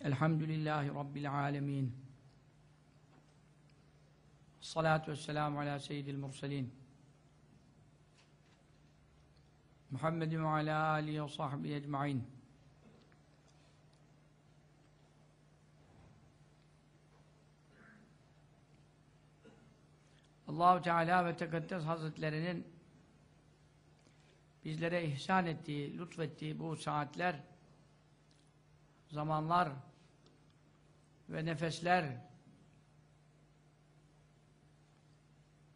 Elhamdülillahi Rabbil alemin. Salatu vesselamu ala seyyidil murselin. Muhammedin ve ala alihi ve sahbihi ecma'in. Allahu Teala ve Tekaddes Hazretlerinin bizlere ihsan ettiği, lütfettiği bu saatler, zamanlar ve nefesler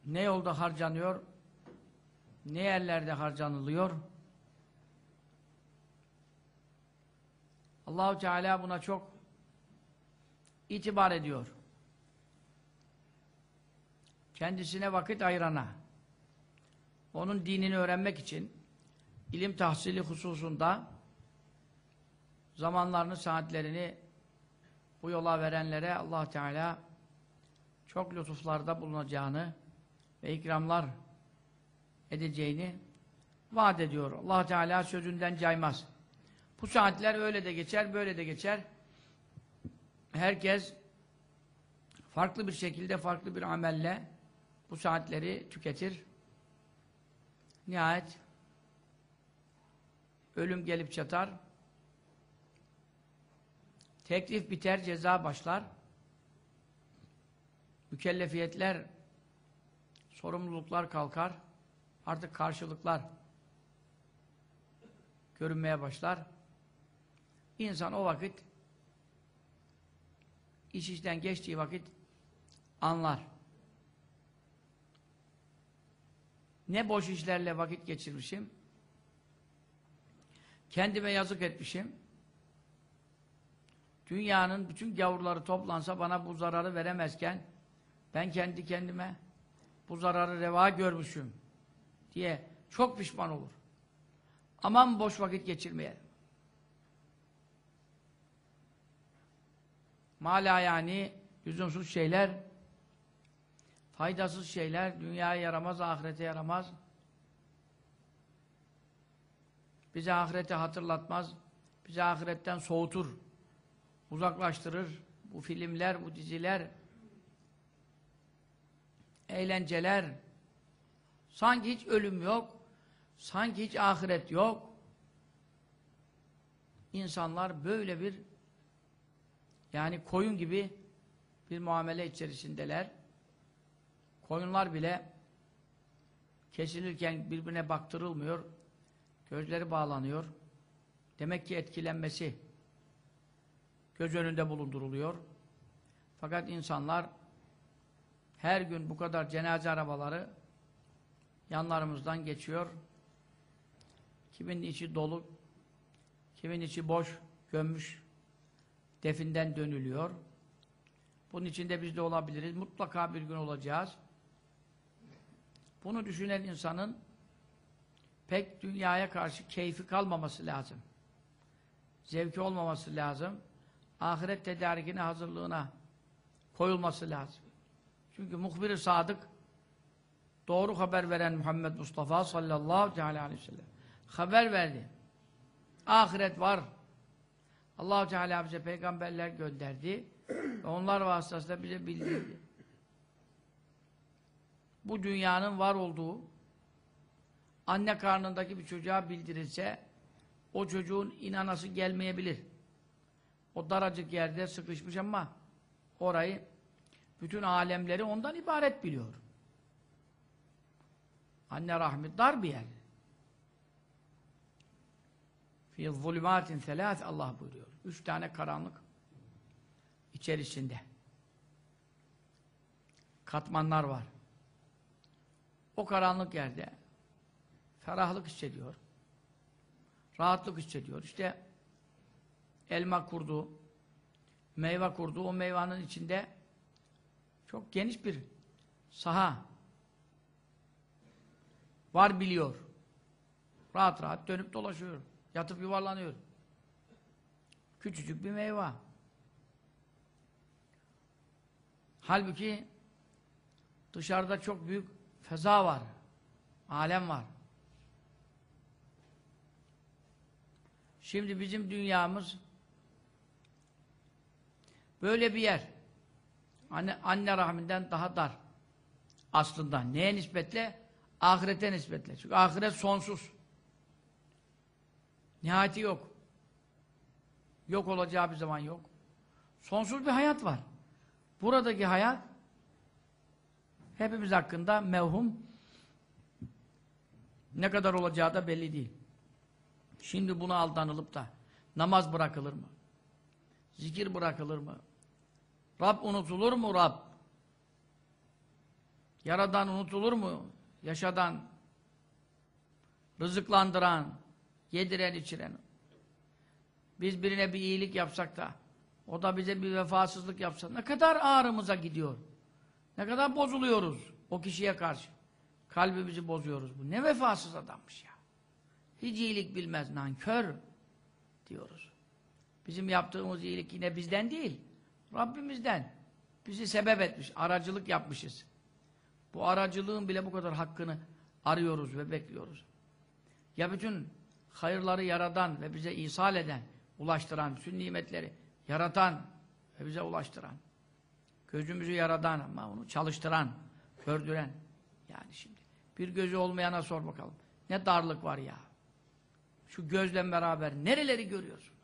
ne yolda harcanıyor, ne yerlerde harcanılıyor? Allahu Teala buna çok itibar ediyor. Kendisine vakit ayırana, onun dinini öğrenmek için ilim tahsili hususunda zamanlarını, saatlerini bu yola verenlere allah Teala çok lütuflarda bulunacağını ve ikramlar edeceğini vaat ediyor. allah Teala sözünden caymaz. Bu saatler öyle de geçer, böyle de geçer. Herkes farklı bir şekilde, farklı bir amelle bu saatleri tüketir. Nihayet ölüm gelip çatar. Teklif biter, ceza başlar. Mükellefiyetler, sorumluluklar kalkar. Artık karşılıklar görünmeye başlar. İnsan o vakit iş işten geçtiği vakit anlar. Ne boş işlerle vakit geçirmişim, kendime yazık etmişim, dünyanın bütün gavurları toplansa bana bu zararı veremezken, ben kendi kendime bu zararı reva görmüşüm diye çok pişman olur. Aman boş vakit geçirmeyelim. Mala yani lüzumsuz şeyler, faydasız şeyler, dünyaya yaramaz, ahirete yaramaz. Bize ahireti hatırlatmaz, bizi ahiretten soğutur, uzaklaştırır. Bu filmler, bu diziler, eğlenceler, sanki hiç ölüm yok, sanki hiç ahiret yok. İnsanlar böyle bir yani koyun gibi bir muamele içerisindeler. Koyunlar bile kesilirken birbirine baktırılmıyor. Gözleri bağlanıyor. Demek ki etkilenmesi göz önünde bulunduruluyor. Fakat insanlar her gün bu kadar cenaze arabaları yanlarımızdan geçiyor. Kimin içi dolu, kimin içi boş, gömmüş, definden dönülüyor. Bunun içinde biz de olabiliriz. Mutlaka bir gün olacağız. Bunu düşünen insanın pek dünyaya karşı keyfi kalmaması lazım. Zevki olmaması lazım. Ahiret tedarikine, hazırlığına koyulması lazım. Çünkü muhbir-i sadık doğru haber veren Muhammed Mustafa sallallahu aleyhi ve sellem haber verdi. Ahiret var. Allahu Teala bize peygamberler gönderdi. Ve onlar vasıtasıyla bize bildirdi. Bu dünyanın var olduğu anne karnındaki bir çocuğa bildirilse o çocuğun inanası gelmeyebilir. O daracık yerde sıkışmış ama orayı bütün alemleri ondan ibaret biliyor. Anne rahmi dar bir yer. Fi zulümatin selâs Allah buyuruyor. Üç tane karanlık içerisinde. Katmanlar var. O karanlık yerde ferahlık hissediyor. Rahatlık hissediyor. İşte elma kurdu, meyve kurdu. O meyvanın içinde çok geniş bir saha var biliyor. Rahat rahat dönüp dolaşıyor. Yatıp yuvarlanıyor. Küçücük bir meyve. Halbuki dışarıda çok büyük feza var. Alem var. Şimdi bizim dünyamız böyle bir yer. Anne, anne rahminden daha dar. Aslında neye nispetle? Ahirete nispetle. Çünkü ahiret sonsuz. Nihayeti yok. Yok olacağı bir zaman yok. Sonsuz bir hayat var. Buradaki hayat hepimiz hakkında mevhum ne kadar olacağı da belli değil. Şimdi buna aldanılıp da namaz bırakılır mı? Zikir bırakılır mı? Rab unutulur mu Rab? Yaradan unutulur mu? Yaşadan, rızıklandıran, yediren içiren. Biz birine bir iyilik yapsak da o da bize bir vefasızlık yapsa ne kadar ağrımıza gidiyor. Ne kadar bozuluyoruz o kişiye karşı. Kalbimizi bozuyoruz. Bu ne vefasız adammış ya. Hiç iyilik bilmez, nankör diyoruz. Bizim yaptığımız iyilik yine bizden değil. Rabbimizden. Bizi sebep etmiş, aracılık yapmışız. Bu aracılığın bile bu kadar hakkını arıyoruz ve bekliyoruz. Ya bütün hayırları yaradan ve bize ihsal eden, ulaştıran, bütün nimetleri yaratan ve bize ulaştıran, gözümüzü yaradan ama onu çalıştıran, gördüren. Yani şimdi bir gözü olmayana sor bakalım. Ne darlık var ya. Şu gözle beraber nereleri görüyorsun?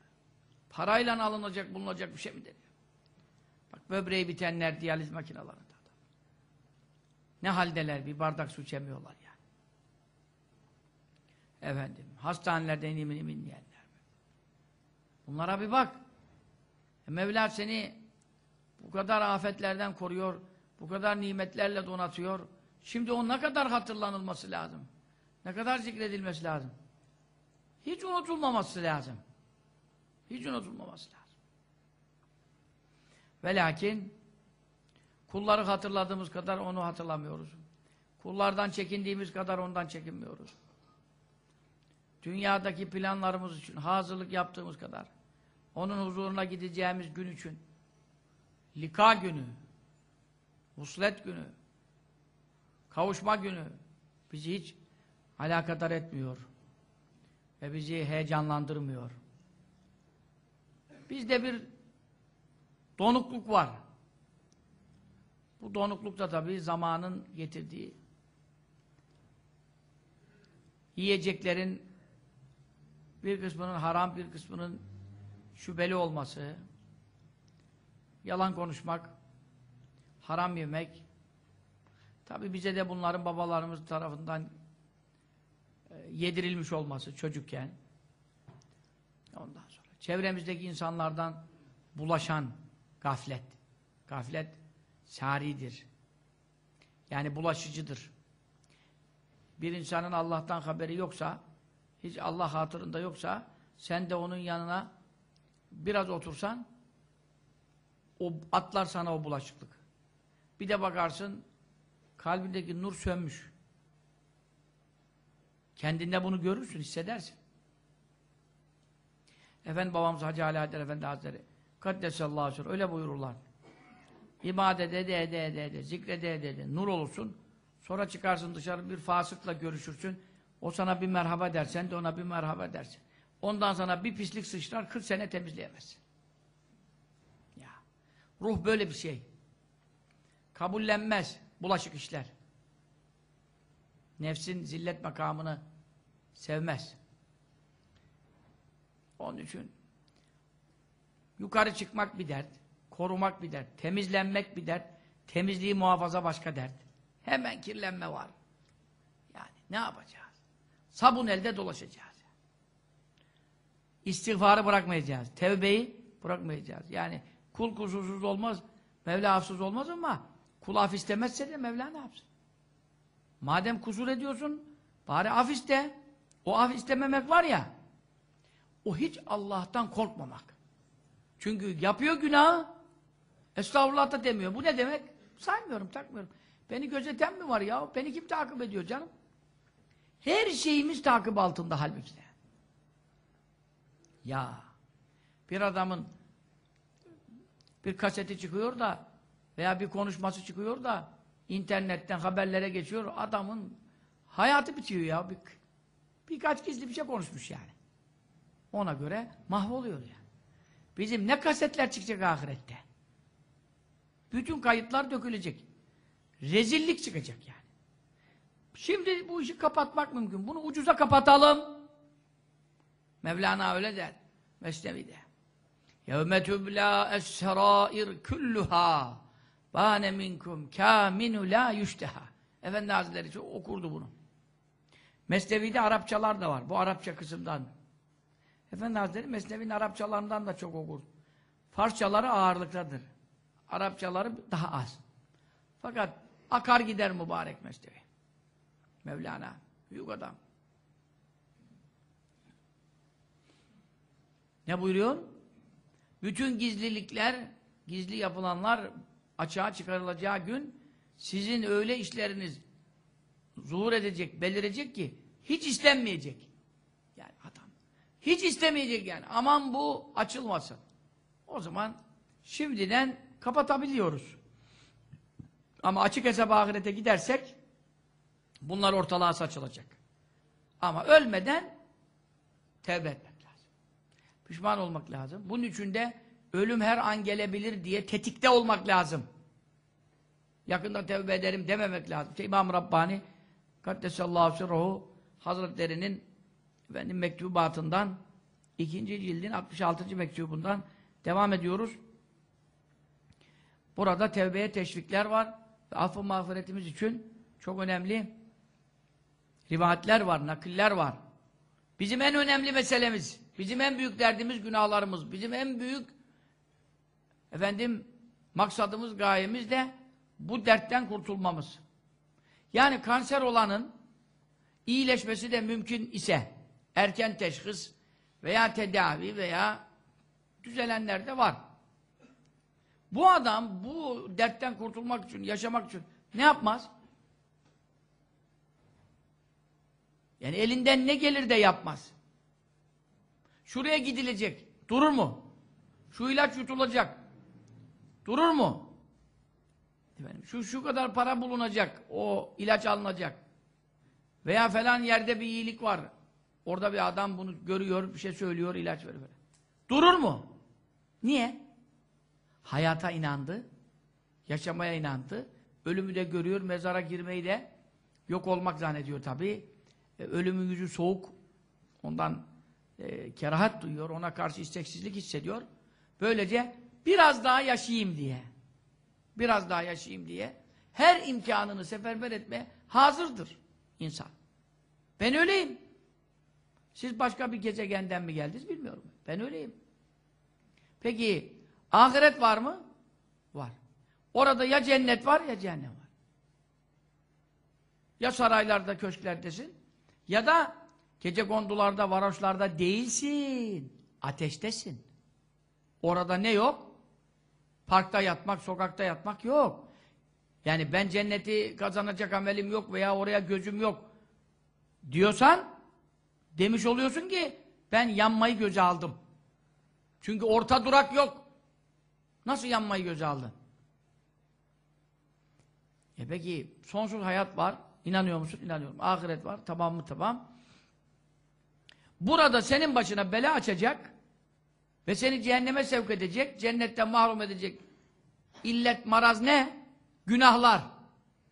Parayla alınacak, bulunacak bir şey mi deniyor? Bak böbreği bitenler diyaliz makinalarında. Ne haldeler bir bardak su içemiyorlar yani. Efendim, hastanelerden imin imin diyenler. Bunlara bir bak. E Mevla seni bu kadar afetlerden koruyor, bu kadar nimetlerle donatıyor. Şimdi o ne kadar hatırlanılması lazım? Ne kadar zikredilmesi lazım? Hiç unutulmaması lazım. Hiç unutulmaması lazım. Ve lakin kulları hatırladığımız kadar onu hatırlamıyoruz. Kullardan çekindiğimiz kadar ondan çekinmiyoruz. Dünyadaki planlarımız için hazırlık yaptığımız kadar onun huzuruna gideceğimiz gün için lika günü vuslet günü kavuşma günü bizi hiç alakadar etmiyor ve bizi heyecanlandırmıyor. Bizde bir donukluk var. Bu donukluk da tabii zamanın getirdiği yiyeceklerin bir kısmının haram, bir kısmının şüpheli olması, yalan konuşmak, haram yemek, tabi bize de bunların babalarımız tarafından yedirilmiş olması çocukken, ondan sonra çevremizdeki insanlardan bulaşan gaflet, gaflet saridir. Yani bulaşıcıdır. Bir insanın Allah'tan haberi yoksa, hiç Allah hatırında yoksa, sen de onun yanına biraz otursan, o atlar sana o bulaşıklık. Bir de bakarsın, kalbindeki nur sönmüş. Kendinde bunu görürsün, hissedersin. Efendi babamız Hacı Haydar Efendi Hazretleri Kaddesallahu aleyhi öyle buyururlar. İbadet ede ede ede ede, zikrede ede ede, nur olursun. Sonra çıkarsın dışarı bir fasıkla görüşürsün. O sana bir merhaba dersen de ona bir merhaba dersin. Ondan sana bir pislik sıçrar, 40 sene temizleyemezsin. Ya. Ruh böyle bir şey. Kabullenmez bulaşık işler. Nefsin zillet makamını sevmez. Onun için yukarı çıkmak bir dert, korumak bir dert, temizlenmek bir dert, temizliği muhafaza başka dert. Hemen kirlenme var. Yani ne yapacağız? Sabun elde dolaşacağız. İstiğfarı bırakmayacağız. Tevbeyi bırakmayacağız. Yani kul kusursuz olmaz, Mevla hafsız olmaz ama kul af istemezse de Mevla ne yapsın? Madem kusur ediyorsun, bari af iste. O af istememek var ya, o hiç Allah'tan korkmamak. Çünkü yapıyor günahı, estağfurullah da demiyor. Bu ne demek? Saymıyorum, takmıyorum. Beni gözeten mi var ya? Beni kim takip ediyor canım? Her şeyimiz takip altında halbuki. Ya bir adamın bir kaseti çıkıyor da veya bir konuşması çıkıyor da internetten haberlere geçiyor. Adamın hayatı bitiyor ya. Bir, birkaç gizli bir şey konuşmuş yani. Ona göre mahvoluyor yani. Bizim ne kasetler çıkacak ahirette? Bütün kayıtlar dökülecek. Rezillik çıkacak yani. Şimdi bu işi kapatmak mümkün. Bunu ucuza kapatalım. Mevlana öyle der. Mesnevi'de. يَوْمَ تُبْلَا اَسْسَرَائِرْ كُلُّهَا Bâne minkum kâminu la yüşteha. Efendi Hazretleri çok okurdu bunu. Mesnevi'de Arapçalar da var. Bu Arapça kısımdan. Efendi Hazretleri Mesnevi'nin Arapçalarından da çok okur. Farsçaları ağırlıktadır. Arapçaları daha az. Fakat akar gider mübarek Mesnevi. Mevlana. Büyük adam. Ne buyuruyor? Bütün gizlilikler, gizli yapılanlar açığa çıkarılacağı gün sizin öyle işleriniz zuhur edecek, belirecek ki hiç istenmeyecek. Yani adam. Hiç istemeyecek yani. Aman bu açılmasın. O zaman şimdiden kapatabiliyoruz. Ama açık hesap ahirete gidersek bunlar ortalığa saçılacak. Ama ölmeden tevbe etmek lazım. Pişman olmak lazım. Bunun için de ölüm her an gelebilir diye tetikte olmak lazım. Yakında tevbe ederim dememek lazım. İşte İmam Rabbani Kaddesallahu sirruhu Hazretlerinin efendim, mektubatından ikinci cildin 66. mektubundan devam ediyoruz. Burada tevbeye teşvikler var. Ve affı mağfiretimiz için çok önemli rivayetler var, nakiller var. Bizim en önemli meselemiz, bizim en büyük derdimiz günahlarımız, bizim en büyük efendim maksadımız, gayemiz de bu dertten kurtulmamız. Yani kanser olanın iyileşmesi de mümkün ise erken teşhis veya tedavi veya düzelenler de var. Bu adam bu dertten kurtulmak için, yaşamak için ne yapmaz? Yani elinden ne gelir de yapmaz. Şuraya gidilecek. Durur mu? Şu ilaç yutulacak. Durur mu? Efendim, şu şu kadar para bulunacak. O ilaç alınacak. Veya falan yerde bir iyilik var. Orada bir adam bunu görüyor, bir şey söylüyor, ilaç veriyor. Durur mu? Niye? Hayata inandı. Yaşamaya inandı. Ölümü de görüyor, mezara girmeyi de yok olmak zannediyor tabii. E, ölümün yüzü soğuk. Ondan e, kerahat duyuyor, ona karşı isteksizlik hissediyor. Böylece biraz daha yaşayayım diye, biraz daha yaşayayım diye her imkanını seferber etmeye hazırdır insan. Ben öyleyim. Siz başka bir gezegenden mi geldiniz bilmiyorum. Ben öyleyim. Peki ahiret var mı? Var. Orada ya cennet var ya cehennem var. Ya saraylarda, köşklerdesin ya da gece kondularda, varoşlarda değilsin. Ateştesin. Orada ne yok? Parkta yatmak, sokakta yatmak yok. Yani ben cenneti kazanacak amelim yok veya oraya gözüm yok diyorsan demiş oluyorsun ki ben yanmayı göze aldım. Çünkü orta durak yok. Nasıl yanmayı göze aldın? E peki sonsuz hayat var. İnanıyor musun? İnanıyorum. Ahiret var. Tamam mı? Tamam. Burada senin başına bela açacak ve seni cehenneme sevk edecek, cennetten mahrum edecek. İllet, maraz ne? Günahlar.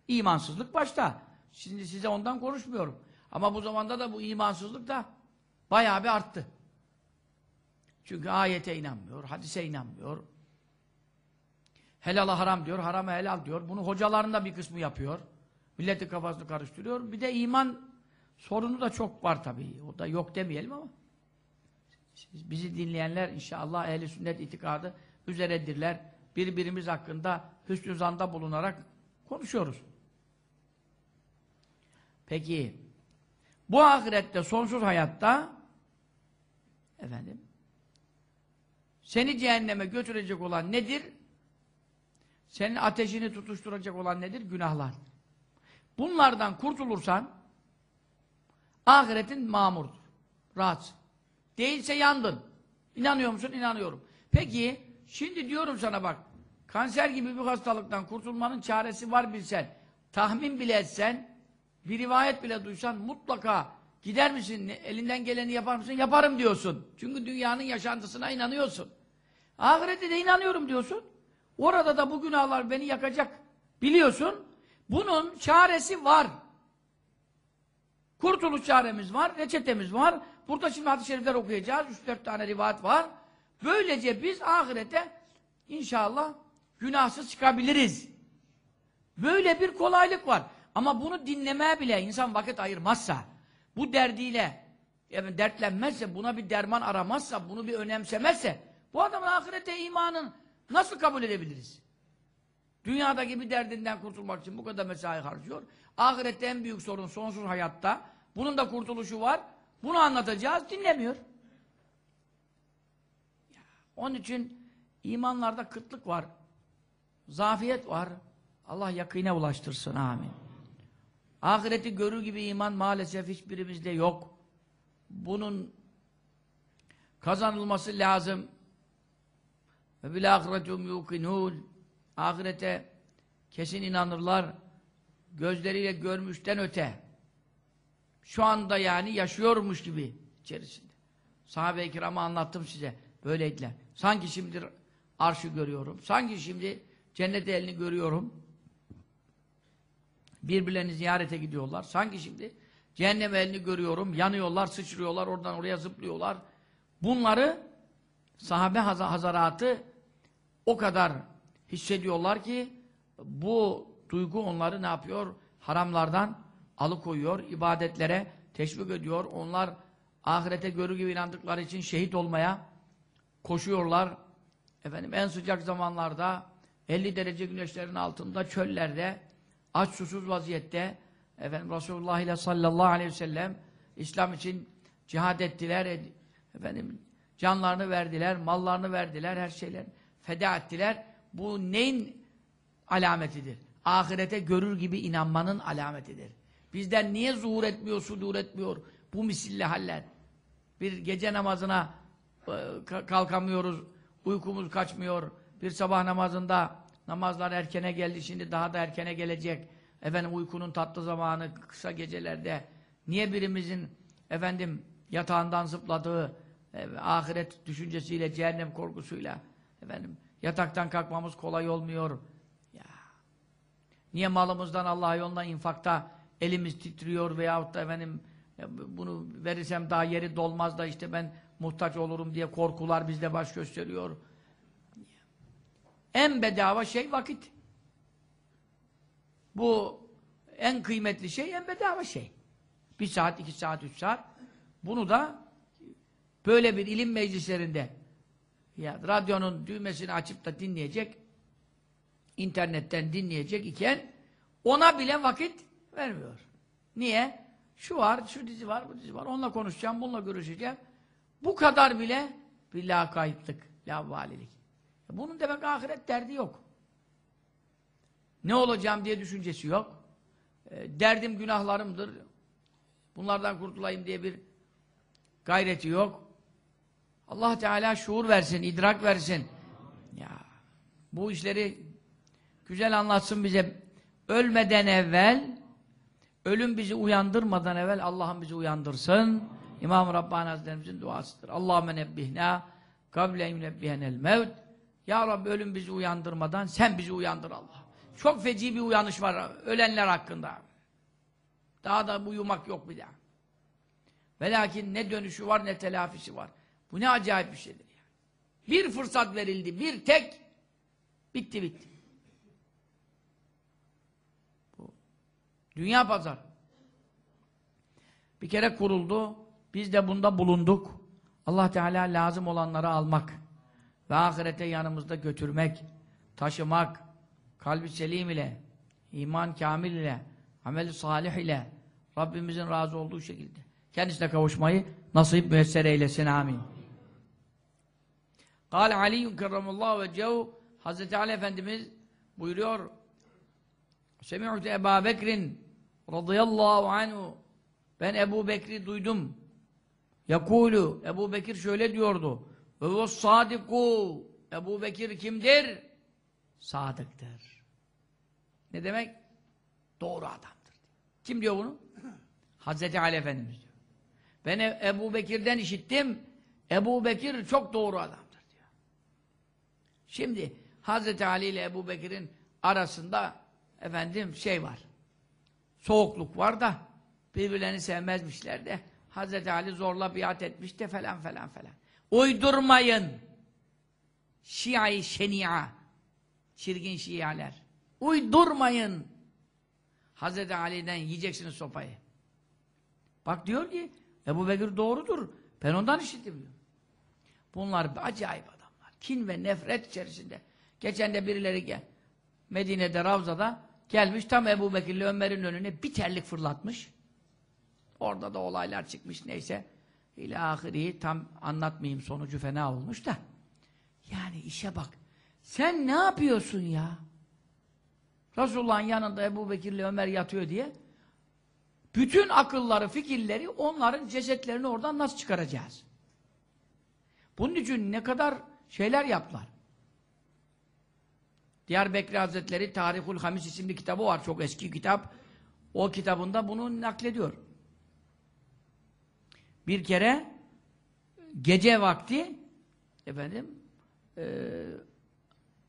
İmansızlık başta. Şimdi size ondan konuşmuyorum. Ama bu zamanda da bu imansızlık da bayağı bir arttı. Çünkü ayete inanmıyor, hadise inanmıyor. Helala haram diyor, harama helal diyor. Bunu hocaların da bir kısmı yapıyor. Milletin kafasını karıştırıyor. Bir de iman sorunu da çok var tabii. O da yok demeyelim ama. Bizi dinleyenler inşallah ehli sünnet itikadı üzeredirler. Birbirimiz hakkında hüsnü zanda bulunarak konuşuyoruz. Peki bu ahirette sonsuz hayatta efendim seni cehenneme götürecek olan nedir? Senin ateşini tutuşturacak olan nedir? Günahlar. Bunlardan kurtulursan ahiretin mamurdur. Rahatsın. Değilse yandın. İnanıyor musun? İnanıyorum. Peki şimdi diyorum sana bak kanser gibi bir hastalıktan kurtulmanın çaresi var bilsen tahmin bile etsen bir rivayet bile duysan mutlaka Gider misin? Elinden geleni yapar mısın? Yaparım diyorsun. Çünkü dünyanın yaşantısına inanıyorsun. Ahirete de inanıyorum diyorsun. Orada da bu günahlar beni yakacak. Biliyorsun. Bunun çaresi var. Kurtuluş çaremiz var, reçetemiz var. Burada şimdi hadis-i şerifler okuyacağız. Üç dört tane rivayet var. Böylece biz ahirete inşallah günahsız çıkabiliriz. Böyle bir kolaylık var. Ama bunu dinlemeye bile insan vakit ayırmazsa, bu derdiyle yani dertlenmezse, buna bir derman aramazsa, bunu bir önemsemezse, bu adamın ahirete imanın nasıl kabul edebiliriz? Dünyadaki bir derdinden kurtulmak için bu kadar mesai harcıyor. Ahirette en büyük sorun sonsuz hayatta. Bunun da kurtuluşu var. Bunu anlatacağız, dinlemiyor. Onun için imanlarda kıtlık var. Zafiyet var. Allah yakine ulaştırsın. Amin. Ahireti görür gibi iman maalesef hiçbirimizde yok. Bunun kazanılması lazım. Ve bil ahiretum yuqinun. Ahirete kesin inanırlar. Gözleriyle görmüşten öte. Şu anda yani yaşıyormuş gibi içerisinde. Sahabe-i kiramı anlattım size. Böyleydiler. Sanki şimdi arşı görüyorum. Sanki şimdi cennet elini görüyorum. Birbirlerini ziyarete gidiyorlar. Sanki şimdi cehennem elini görüyorum. Yanıyorlar, sıçrıyorlar, oradan oraya zıplıyorlar. Bunları sahabe haz hazaratı o kadar hissediyorlar ki bu duygu onları ne yapıyor? Haramlardan alıkoyuyor, ibadetlere teşvik ediyor. Onlar ahirete görü gibi inandıkları için şehit olmaya koşuyorlar. Efendim en sıcak zamanlarda 50 derece güneşlerin altında çöllerde aç susuz vaziyette efendim Resulullah ile sallallahu aleyhi ve sellem İslam için cihad ettiler. Efendim canlarını verdiler, mallarını verdiler, her şeyler feda ettiler. Bu neyin alametidir? Ahirete görür gibi inanmanın alametidir. Bizden niye zuhur etmiyor, sudur etmiyor bu misille haller? Bir gece namazına kalkamıyoruz, uykumuz kaçmıyor. Bir sabah namazında namazlar erkene geldi, şimdi daha da erkene gelecek. Efendim uykunun tatlı zamanı, kısa gecelerde. Niye birimizin efendim yatağından zıpladığı, e, ahiret düşüncesiyle, cehennem korkusuyla efendim yataktan kalkmamız kolay olmuyor. Ya. Niye malımızdan Allah yolunda infakta elimiz titriyor veyahut da efendim bunu verirsem daha yeri dolmaz da işte ben muhtaç olurum diye korkular bizde baş gösteriyor. En bedava şey vakit. Bu en kıymetli şey, en bedava şey. Bir saat, iki saat, üç saat. Bunu da böyle bir ilim meclislerinde ya radyonun düğmesini açıp da dinleyecek, internetten dinleyecek iken ona bile vakit vermiyor. Niye? Şu var, şu dizi var, bu dizi var. Onunla konuşacağım, bununla görüşeceğim. Bu kadar bile bir lakaytlık, lavvalilik. Bunun demek ahiret derdi yok. Ne olacağım diye düşüncesi yok. E, derdim günahlarımdır. Bunlardan kurtulayım diye bir gayreti yok. Allah Teala şuur versin, idrak versin. Ya bu işleri güzel anlatsın bize. Ölmeden evvel, ölüm bizi uyandırmadan evvel Allah'ım bizi uyandırsın. İmam-ı Rabbani Hazretlerimizin duasıdır. Allahümme nebbihna kable yunebbihenel mevt. Ya Rabbi ölüm bizi uyandırmadan sen bizi uyandır Allah. Çok feci bir uyanış var ölenler hakkında. Daha da uyumak yok bir daha. Ve lakin ne dönüşü var ne telafisi var. Bu ne acayip bir şeydir yani. Bir fırsat verildi, bir tek bitti bitti. Dünya pazar. Bir kere kuruldu. Biz de bunda bulunduk. Allah Teala lazım olanları almak ve ahirete yanımızda götürmek, taşımak, kalbi selim ile, iman kamil ile, amel salih ile, Rabbimizin razı olduğu şekilde kendisine kavuşmayı nasip müyesser eylesin. Amin. Kâle Aliyyun kerramallahu ve cev Hazreti Ali Efendimiz buyuruyor Semi'tu Ebu Bekir'in radıyallahu anhu ben Ebu Bekir'i duydum. Yakulu Ebu Bekir şöyle diyordu. Ve sadiku Ebu Bekir kimdir? Sadıktır. Ne demek? Doğru adamdır. Kim diyor bunu? Hazreti Ali Efendimiz diyor. Ben E- Ebu Bekir'den işittim. Ebu Bekir çok doğru adamdır diyor. Şimdi Hazreti Ali ile Ebu Bekir'in arasında efendim şey var. Soğukluk var da birbirlerini sevmezmişler de Hazreti Ali zorla biat etmiş de falan falan falan. Uydurmayın. Şia-i şenia. Çirkin şialer. Uydurmayın. Hazreti Ali'den yiyeceksiniz sopayı. Bak diyor ki Ebu Bekir doğrudur. Ben ondan işittim diyor. Bunlar acayip adamlar. Kin ve nefret içerisinde. Geçen de birileri gel. Medine'de Ravza'da gelmiş tam Ebu Bekir'le Ömer'in önüne bir terlik fırlatmış. Orada da olaylar çıkmış neyse. İlahiri tam anlatmayayım sonucu fena olmuş da. Yani işe bak. Sen ne yapıyorsun ya? Resulullah'ın yanında Ebu Bekir'le Ömer yatıyor diye bütün akılları, fikirleri onların cesetlerini oradan nasıl çıkaracağız? Bunun için ne kadar şeyler yaptılar. Diyarbekir Hazretleri Tarihul Hamis isimli kitabı var. Çok eski kitap. O kitabında bunu naklediyor. Bir kere gece vakti efendim e,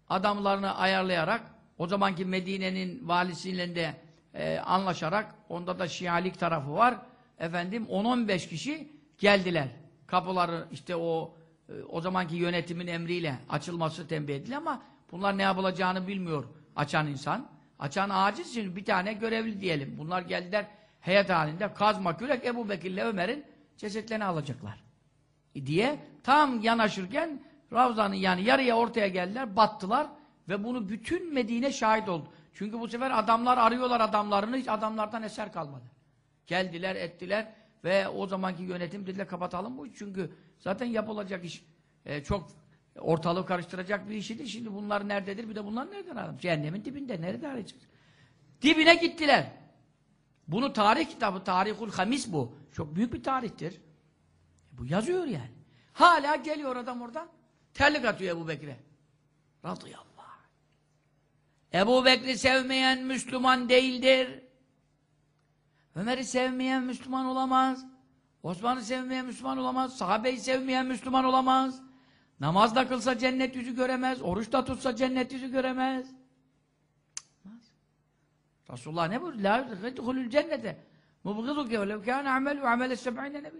adamlarını ayarlayarak o zamanki Medine'nin valisiyle de e, anlaşarak onda da Şialik tarafı var. Efendim 10-15 kişi geldiler. Kapıları işte o e, o zamanki yönetimin emriyle açılması tembih edildi ama bunlar ne yapılacağını bilmiyor açan insan. Açan aciz için bir tane görevli diyelim. Bunlar geldiler heyet halinde kazma kürek Ebu Bekir'le Ömer'in cesetlerini alacaklar. E, diye tam yanaşırken Ravza'nın yani yarıya ortaya geldiler, battılar ve bunu bütün Medine şahit oldu. Çünkü bu sefer adamlar arıyorlar adamlarını, hiç adamlardan eser kalmadı. Geldiler, ettiler ve o zamanki yönetim dediler kapatalım bu iş. Çünkü zaten yapılacak iş e, çok ortalığı karıştıracak bir işiydi. Şimdi bunlar nerededir? Bir de bunlar nereden alalım? Cehennemin dibinde. Nerede arayacağız? Dibine gittiler. Bunu tarih kitabı, Tarihul Hamis bu. Çok büyük bir tarihtir. Bu yazıyor yani. Hala geliyor adam oradan. Terlik atıyor Ebu Bekir'e. Radıyallahu anh. Ebu Bekir'i sevmeyen Müslüman değildir. Ömer'i sevmeyen Müslüman olamaz. Osman'ı sevmeyen Müslüman olamaz. Sahabeyi sevmeyen Müslüman olamaz. Namaz da kılsa cennet yüzü göremez. Oruç da tutsa cennet yüzü göremez. Resulullah ne buyuruyor? La yedhulul cennete. Mubgıduke ve lev kâne amelu amele seb'ine nebi.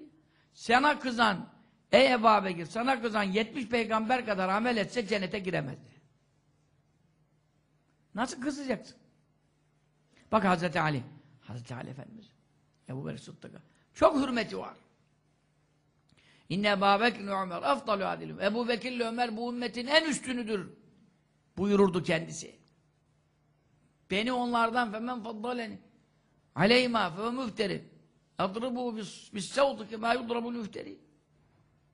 Sana kızan, ey Ebu Bekir, sana kızan 70 peygamber kadar amel etse cennete giremez. Nasıl kızacaksın? Bak Hazreti Ali. Hazreti Ali Efendimiz. Ebu Bekir Sıddık'a. Çok hürmeti var. İnne Ebu Bekir Ömer afdalu adilim. Ebu Bekir ile Ömer bu ümmetin en üstünüdür. Buyururdu kendisi. Beni onlardan femen faddaleni aleyma fe müfteri adribu bis sevdi ki ma yudrabul müfteri.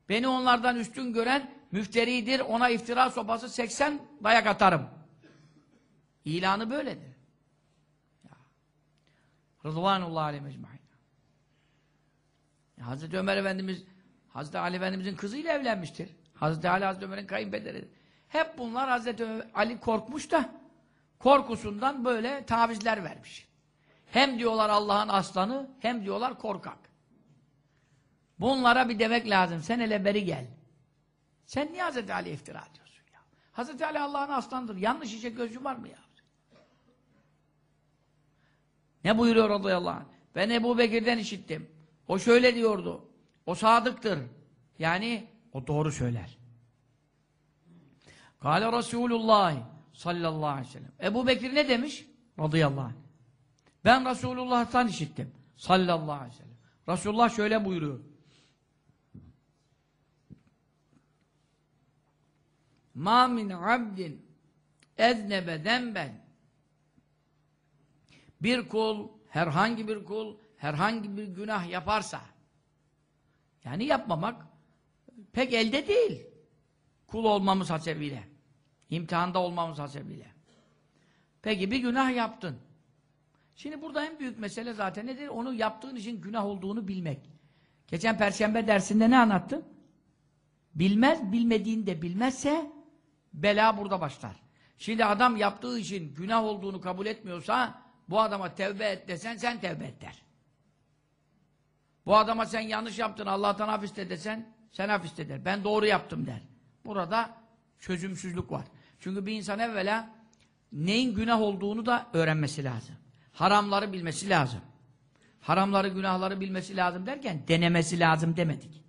Beni onlardan üstün gören müfteridir. Ona iftira sopası 80 dayak atarım. İlanı böyledir. Ya. Rıdvanullah aleyhi mecmain. Hazreti Ömer Efendimiz Hazreti Ali Efendimizin kızıyla evlenmiştir. Hazreti Ali Hazreti Ömer'in kayınpederidir. Hep bunlar Hazreti Ali korkmuş da korkusundan böyle tavizler vermiş. Hem diyorlar Allah'ın aslanı hem diyorlar korkak. Bunlara bir demek lazım. Sen hele beri gel. Sen niye Hazreti Ali iftira ediyorsun ya? Hazreti Ali Allah'ın aslanıdır. Yanlış işe gözü var mı ya? Ne buyuruyor radıyallahu anh? Ben Ebu Bekir'den işittim. O şöyle diyordu. O sadıktır. Yani o doğru söyler. Kale Resulullah sallallahu aleyhi ve sellem. Ebu Bekir ne demiş? Radıyallahu anh. Ben Resulullah'tan işittim. Sallallahu aleyhi ve sellem. Resulullah şöyle buyuruyor. Ma min abdin eznebe demben bir kul, herhangi bir kul, herhangi bir günah yaparsa yani yapmamak pek elde değil. Kul olmamız hasebiyle. imtihanda olmamız hasebiyle. Peki bir günah yaptın. Şimdi burada en büyük mesele zaten nedir? Onu yaptığın için günah olduğunu bilmek. Geçen perşembe dersinde ne anlattım? Bilmez, bilmediğini de bilmezse bela burada başlar. Şimdi adam yaptığı için günah olduğunu kabul etmiyorsa bu adama tevbe et desen sen tevbe et der. Bu adama sen yanlış yaptın Allah'tan af desen sen af der. Ben doğru yaptım der. Burada çözümsüzlük var. Çünkü bir insan evvela neyin günah olduğunu da öğrenmesi lazım. Haramları bilmesi lazım. Haramları, günahları bilmesi lazım derken denemesi lazım demedik.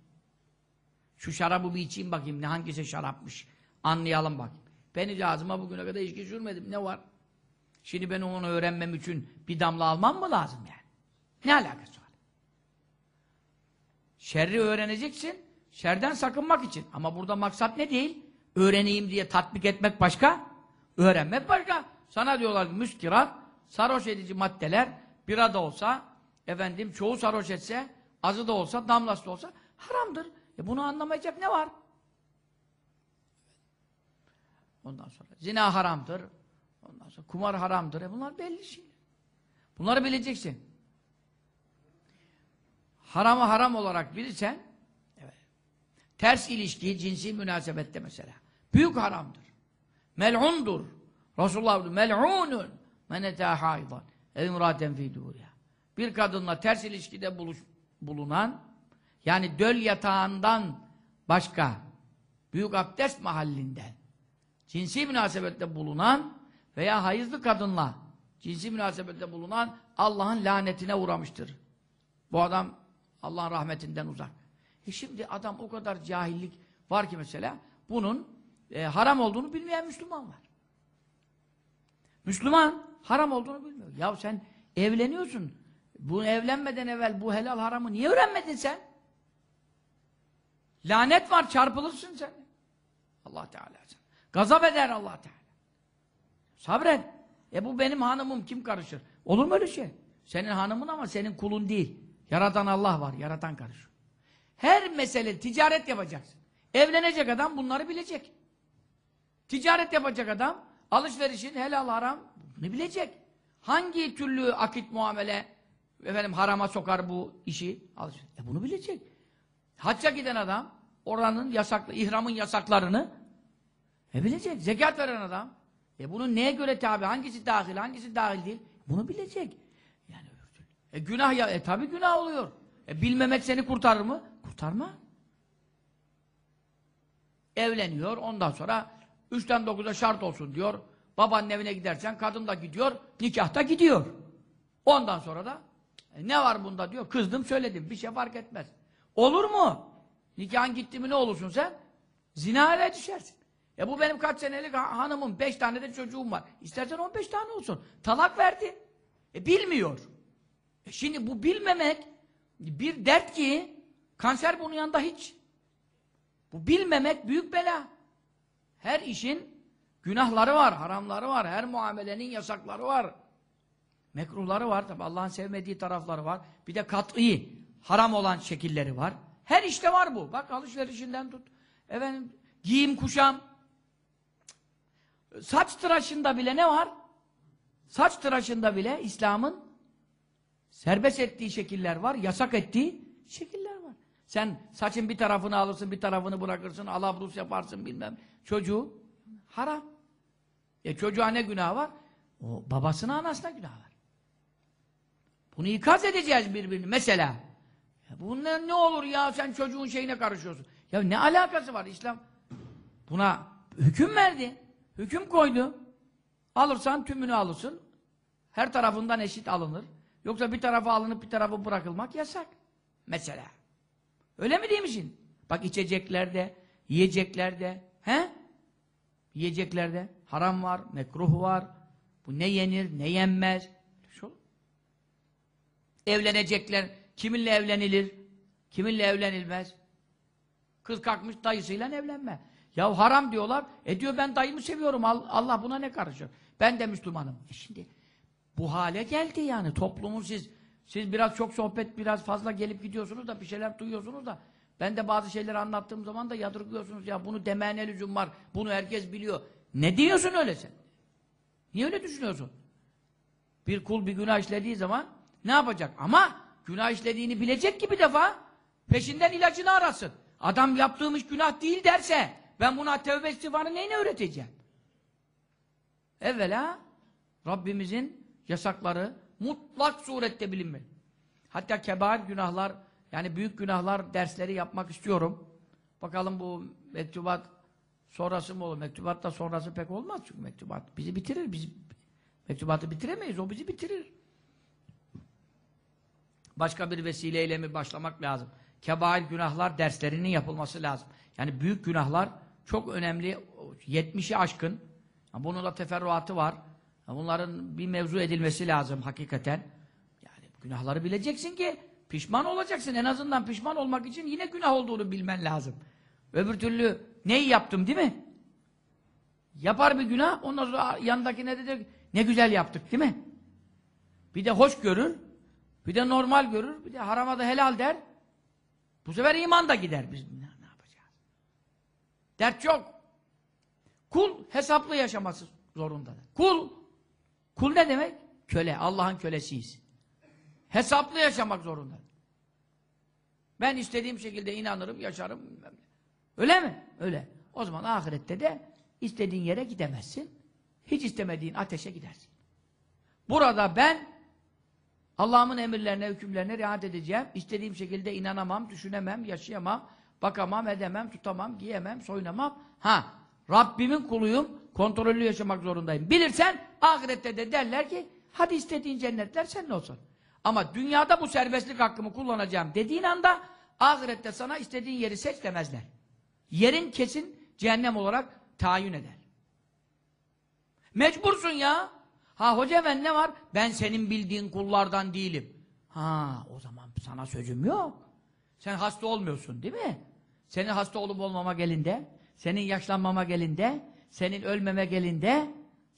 Şu şarabı bir içeyim bakayım ne hangisi şarapmış. Anlayalım bakayım. Beni lazıma bugüne kadar içki sürmedim. Ne var? Şimdi ben onu öğrenmem için bir damla almam mı lazım yani? Ne alakası var? Şerri öğreneceksin. Şerden sakınmak için. Ama burada maksat ne değil? Öğreneyim diye tatbik etmek başka. Öğrenmek başka. Sana diyorlar ki müskirat, sarhoş edici maddeler, bira da olsa, efendim çoğu sarhoş etse, azı da olsa, damlası da olsa haramdır. E bunu anlamayacak ne var? Ondan sonra zina haramdır. Ondan sonra kumar haramdır. E bunlar belli şeyler. Bunları bileceksin. Haramı haram olarak bilirsen evet, ters ilişki, cinsi münasebette mesela. Büyük haramdır. Mel'undur. Resulullah buyurdu. Mel'unun men etâ hâidan ev imrâten fî. Bir kadınla ters ilişkide buluş, bulunan yani döl yatağından başka büyük abdest mahallinden cinsi münasebette bulunan veya hayızlı kadınla cinsi münasebette bulunan Allah'ın lanetine uğramıştır. Bu adam Allah'ın rahmetinden uzak. E şimdi adam o kadar cahillik var ki mesela bunun e, haram olduğunu bilmeyen Müslüman var. Müslüman haram olduğunu bilmiyor. Ya sen evleniyorsun. Bu evlenmeden evvel bu helal haramı niye öğrenmedin sen? Lanet var çarpılırsın sen. Allah Teala. Gazap eder Allah Teala. Sabret. E bu benim hanımım kim karışır? Olur mu öyle şey? Senin hanımın ama senin kulun değil. Yaratan Allah var. Yaratan karışıyor. Her mesele ticaret yapacaksın. Evlenecek adam bunları bilecek. Ticaret yapacak adam alışverişin helal haram bunu bilecek. Hangi türlü akit muamele efendim harama sokar bu işi? E bunu bilecek. Hacca giden adam oranın yasaklı, ihramın yasaklarını e bilecek. Zekat veren adam e bunun neye göre tabi? Hangisi dahil, hangisi dahil değil? Bunu bilecek. E günah ya, e tabi günah oluyor. E bilmemek seni kurtarır mı? Kurtarma. Evleniyor, ondan sonra üçten dokuza şart olsun diyor. Babanın evine gidersen kadın da gidiyor, nikahta gidiyor. Ondan sonra da e ne var bunda diyor. Kızdım söyledim, bir şey fark etmez. Olur mu? Nikahın gitti mi ne olursun sen? Zinaya düşersin. E bu benim kaç senelik hanımım, beş tane de çocuğum var. İstersen on beş tane olsun. Talak verdi. E bilmiyor. E şimdi bu bilmemek bir dert ki kanser bunun yanında hiç. Bu bilmemek büyük bela. Her işin günahları var, haramları var. Her muamelenin yasakları var. Mekruhları var. Tabi Allah'ın sevmediği tarafları var. Bir de kat'i, haram olan şekilleri var. Her işte var bu. Bak alışverişinden tut. Efendim, giyim, kuşam. Saç tıraşında bile ne var? Saç tıraşında bile İslam'ın serbest ettiği şekiller var, yasak ettiği şekiller var. Sen saçın bir tarafını alırsın, bir tarafını bırakırsın, alabrus yaparsın bilmem. Çocuğu haram. E çocuğa ne günah var? O babasına, anasına günah var. Bunu ikaz edeceğiz birbirini. Mesela ya bunlar ne olur ya sen çocuğun şeyine karışıyorsun. Ya ne alakası var İslam? Buna hüküm verdi. Hüküm koydu. Alırsan tümünü alırsın. Her tarafından eşit alınır. Yoksa bir tarafa alınıp bir tarafa bırakılmak yasak. Mesela. Öyle mi değil misin? Bak içeceklerde, yiyeceklerde, he? Yiyeceklerde haram var, mekruh var. Bu ne yenir, ne yenmez. Şu. Evlenecekler, kiminle evlenilir, kiminle evlenilmez. Kız kalkmış dayısıyla evlenme. Ya haram diyorlar. E diyor ben dayımı seviyorum. Allah buna ne karışır? Ben de Müslümanım. E şimdi bu hale geldi yani toplumun siz siz biraz çok sohbet biraz fazla gelip gidiyorsunuz da bir şeyler duyuyorsunuz da ben de bazı şeyleri anlattığım zaman da yadırgıyorsunuz ya bunu demeye lüzum var? Bunu herkes biliyor. Ne diyorsun öyle sen? Niye öyle düşünüyorsun? Bir kul bir günah işlediği zaman ne yapacak? Ama günah işlediğini bilecek ki bir defa peşinden ilacını arasın. Adam yaptığım iş günah değil derse ben buna tevbe istiğfarı neyine öğreteceğim? Evvela Rabbimizin yasakları mutlak surette bilinmeli. Hatta kebair günahlar Yani büyük günahlar dersleri yapmak istiyorum. Bakalım bu mektubat sonrası mı olur? Mektubat da sonrası pek olmaz çünkü mektubat bizi bitirir. Biz mektubatı bitiremeyiz. O bizi bitirir. Başka bir vesileyle mi başlamak lazım? Kebair günahlar derslerinin yapılması lazım. Yani büyük günahlar çok önemli. 70'i aşkın. Bunun da teferruatı var. Bunların bir mevzu edilmesi lazım hakikaten. Yani günahları bileceksin ki pişman olacaksın. En azından pişman olmak için yine günah olduğunu bilmen lazım. Öbür türlü neyi yaptım değil mi? Yapar bir günah, ondan sonra yanındakine de der, ne güzel yaptık değil mi? Bir de hoş görür, bir de normal görür, bir de harama da helal der. Bu sefer iman da gider. Biz ne, ne yapacağız? Dert yok. Kul hesaplı yaşaması zorundadır. Kul, kul ne demek? Köle, Allah'ın kölesiyiz. Hesaplı yaşamak zorunda. Ben istediğim şekilde inanırım, yaşarım. Öyle mi? Öyle. O zaman ahirette de istediğin yere gidemezsin. Hiç istemediğin ateşe gidersin. Burada ben Allah'ımın emirlerine, hükümlerine riayet edeceğim. İstediğim şekilde inanamam, düşünemem, yaşayamam, bakamam, edemem, tutamam, giyemem, soyunamam. Ha, Rabbimin kuluyum, kontrollü yaşamak zorundayım. Bilirsen ahirette de derler ki hadi istediğin cennetler senin olsun. Ama dünyada bu serbestlik hakkımı kullanacağım dediğin anda ahirette sana istediğin yeri seç demezler. Yerin kesin cehennem olarak tayin eder. Mecbursun ya. Ha hoca ben ne var? Ben senin bildiğin kullardan değilim. Ha o zaman sana sözüm yok. Sen hasta olmuyorsun değil mi? Senin hasta olup olmama gelinde, senin yaşlanmama gelinde, senin ölmeme gelinde,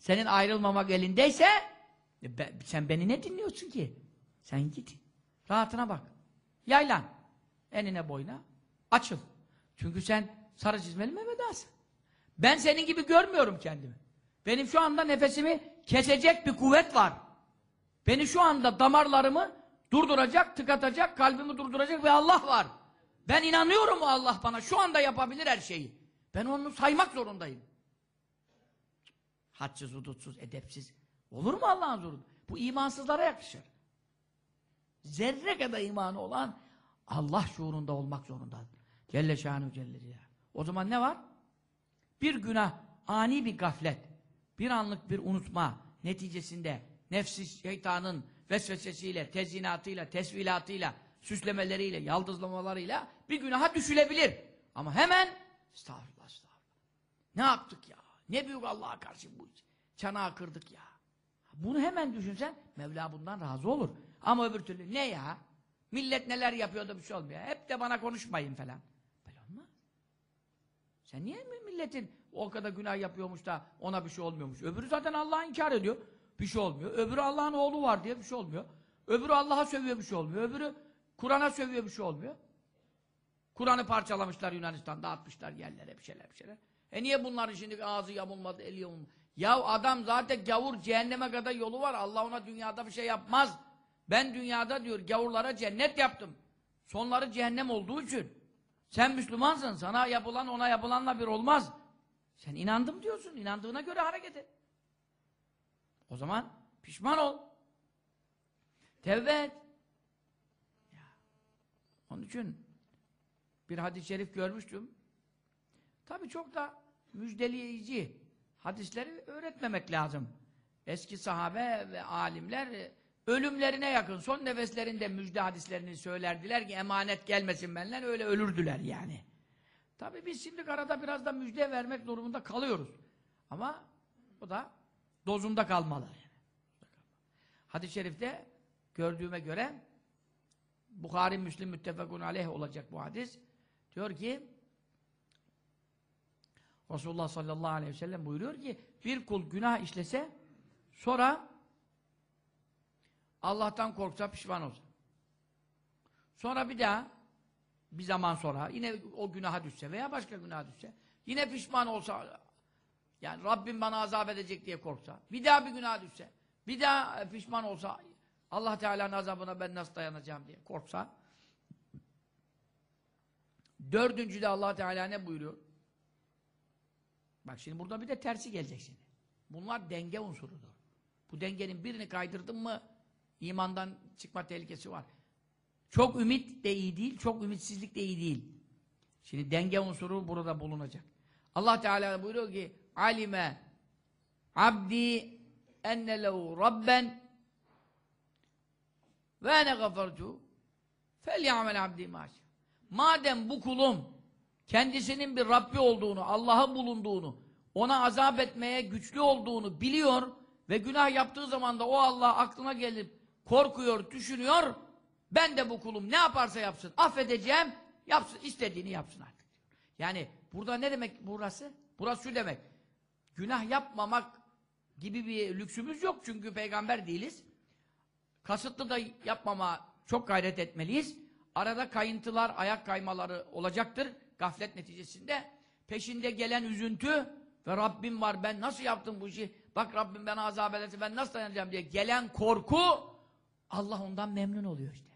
senin ayrılmama gelindeyse e be, sen beni ne dinliyorsun ki? Sen git. Rahatına bak. Yaylan. Enine boyuna. Açıl. Çünkü sen sarı çizmeli Mehmet Asım. Ben senin gibi görmüyorum kendimi. Benim şu anda nefesimi kesecek bir kuvvet var. Beni şu anda damarlarımı durduracak, tıkatacak, kalbimi durduracak ve Allah var. Ben inanıyorum Allah bana. Şu anda yapabilir her şeyi. Ben onu saymak zorundayım. Hadsız, hudutsuz, edepsiz. Olur mu Allah'ın zorunda? Bu imansızlara yakışır. Zerre kadar imanı olan Allah şuurunda olmak zorunda. Celle şanu celle. O zaman ne var? Bir günah, ani bir gaflet, bir anlık bir unutma neticesinde nefsi şeytanın vesvesesiyle, tezyinatıyla, tesvilatıyla, süslemeleriyle, yaldızlamalarıyla bir günaha düşülebilir. Ama hemen estağfurullah, estağfurullah. Ne yaptık ya? Ne büyük Allah'a karşı bu çanağı kırdık ya. Bunu hemen düşünsen Mevla bundan razı olur. Ama öbür türlü ne ya? Millet neler yapıyor da bir şey olmuyor. Hep de bana konuşmayın falan. Böyle olmaz. Sen niye mi milletin o kadar günah yapıyormuş da ona bir şey olmuyormuş? Öbürü zaten Allah'ı inkar ediyor. Bir şey olmuyor. Öbürü Allah'ın oğlu var diye bir şey olmuyor. Öbürü Allah'a sövüyor bir şey olmuyor. Öbürü Kur'an'a sövüyor bir şey olmuyor. Kur'an'ı parçalamışlar Yunanistan'da atmışlar yerlere bir şeyler bir şeyler. E niye bunların şimdi ağzı yamulmadı, eli yamulmadı? Ya adam zaten gavur cehenneme kadar yolu var. Allah ona dünyada bir şey yapmaz. Ben dünyada diyor gavurlara cennet yaptım. Sonları cehennem olduğu için. Sen Müslümansın. Sana yapılan ona yapılanla bir olmaz. Sen inandım diyorsun. İnandığına göre hareket et. O zaman pişman ol. Tevbe et. Ya. Onun için bir hadis-i şerif görmüştüm. Tabii çok da müjdeleyici hadisleri öğretmemek lazım. Eski sahabe ve alimler ölümlerine yakın son nefeslerinde müjde hadislerini söylerdiler ki emanet gelmesin benler öyle ölürdüler yani. Tabii biz şimdi arada biraz da müjde vermek durumunda kalıyoruz. Ama o da dozunda kalmalı. Hadis-i şerifte gördüğüme göre Bukhari, Müslim, müttefekun aleyh olacak bu hadis. Diyor ki Resulullah sallallahu aleyhi ve sellem buyuruyor ki bir kul günah işlese sonra Allah'tan korksa pişman olsa. Sonra bir daha bir zaman sonra yine o günaha düşse veya başka günaha düşse yine pişman olsa yani Rabbim bana azap edecek diye korksa bir daha bir günaha düşse bir daha pişman olsa Allah Teala'nın azabına ben nasıl dayanacağım diye korksa dördüncüde Allah Teala ne buyuruyor? Bak şimdi burada bir de tersi gelecek şimdi. Bunlar denge unsurudur. Bu dengenin birini kaydırdın mı imandan çıkma tehlikesi var. Çok ümit de iyi değil, çok ümitsizlik de iyi değil. Şimdi denge unsuru burada bulunacak. Allah Teala buyuruyor ki alime abdi enne lehu rabben ve ene gafartu felyamel abdi maş. Madem bu kulum kendisinin bir Rabbi olduğunu, Allah'ı bulunduğunu, ona azap etmeye güçlü olduğunu biliyor ve günah yaptığı zaman da o Allah aklına gelip korkuyor, düşünüyor. Ben de bu kulum ne yaparsa yapsın, affedeceğim, yapsın, istediğini yapsın artık. Yani burada ne demek burası? Burası şu demek. Günah yapmamak gibi bir lüksümüz yok çünkü peygamber değiliz. Kasıtlı da yapmama çok gayret etmeliyiz. Arada kayıntılar, ayak kaymaları olacaktır gaflet neticesinde. Peşinde gelen üzüntü ve Rabbim var ben nasıl yaptım bu işi? Bak Rabbim bana azap ederse ben nasıl dayanacağım diye gelen korku Allah ondan memnun oluyor işte.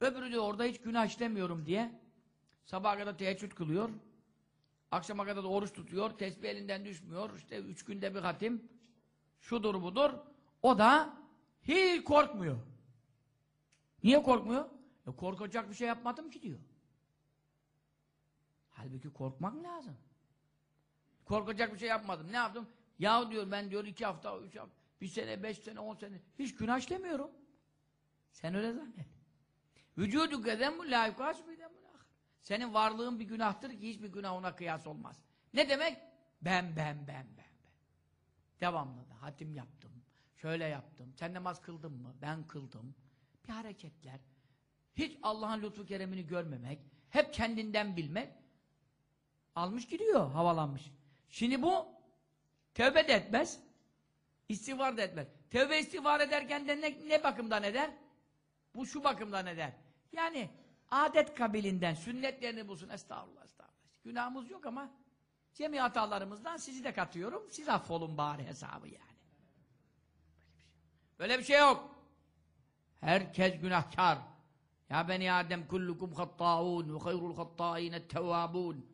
Öbürü de orada hiç günah işlemiyorum diye sabaha kadar teheccüd kılıyor. Akşama kadar da oruç tutuyor. Tesbih elinden düşmüyor. İşte üç günde bir hatim. Şudur budur. O da hiç korkmuyor. Niye korkmuyor? E korkacak bir şey yapmadım ki diyor. Halbuki korkmak lazım. Korkacak bir şey yapmadım. Ne yaptım? Ya diyor ben diyor iki hafta, üç hafta, bir sene, beş sene, on sene hiç günah işlemiyorum. Sen öyle zannet. Vücudu gedemmu la yukas Senin varlığın bir günahtır ki hiçbir günah ona kıyas olmaz. Ne demek? Ben, ben, ben, ben, ben. Devamlı da hatim yaptım. Şöyle yaptım. Sen namaz kıldın mı? Ben kıldım. Bir hareketler. Hiç Allah'ın lütfu keremini görmemek. Hep kendinden bilmek. Almış gidiyor, havalanmış. Şimdi bu tövbe de etmez. İstiğfar da etmez. Tövbe istiğfar ederken de ne, ne bakımdan eder? Bu şu bakımdan eder. Yani adet kabilinden sünnetlerini bulsun. Estağfurullah, estağfurullah. Günahımız yok ama cemi hatalarımızdan sizi de katıyorum. Siz affolun bari hesabı yani. Böyle bir şey yok. Herkes günahkar. Ya beni Adem kullukum hatta'un ve hayrul hatta'ine tevvabun.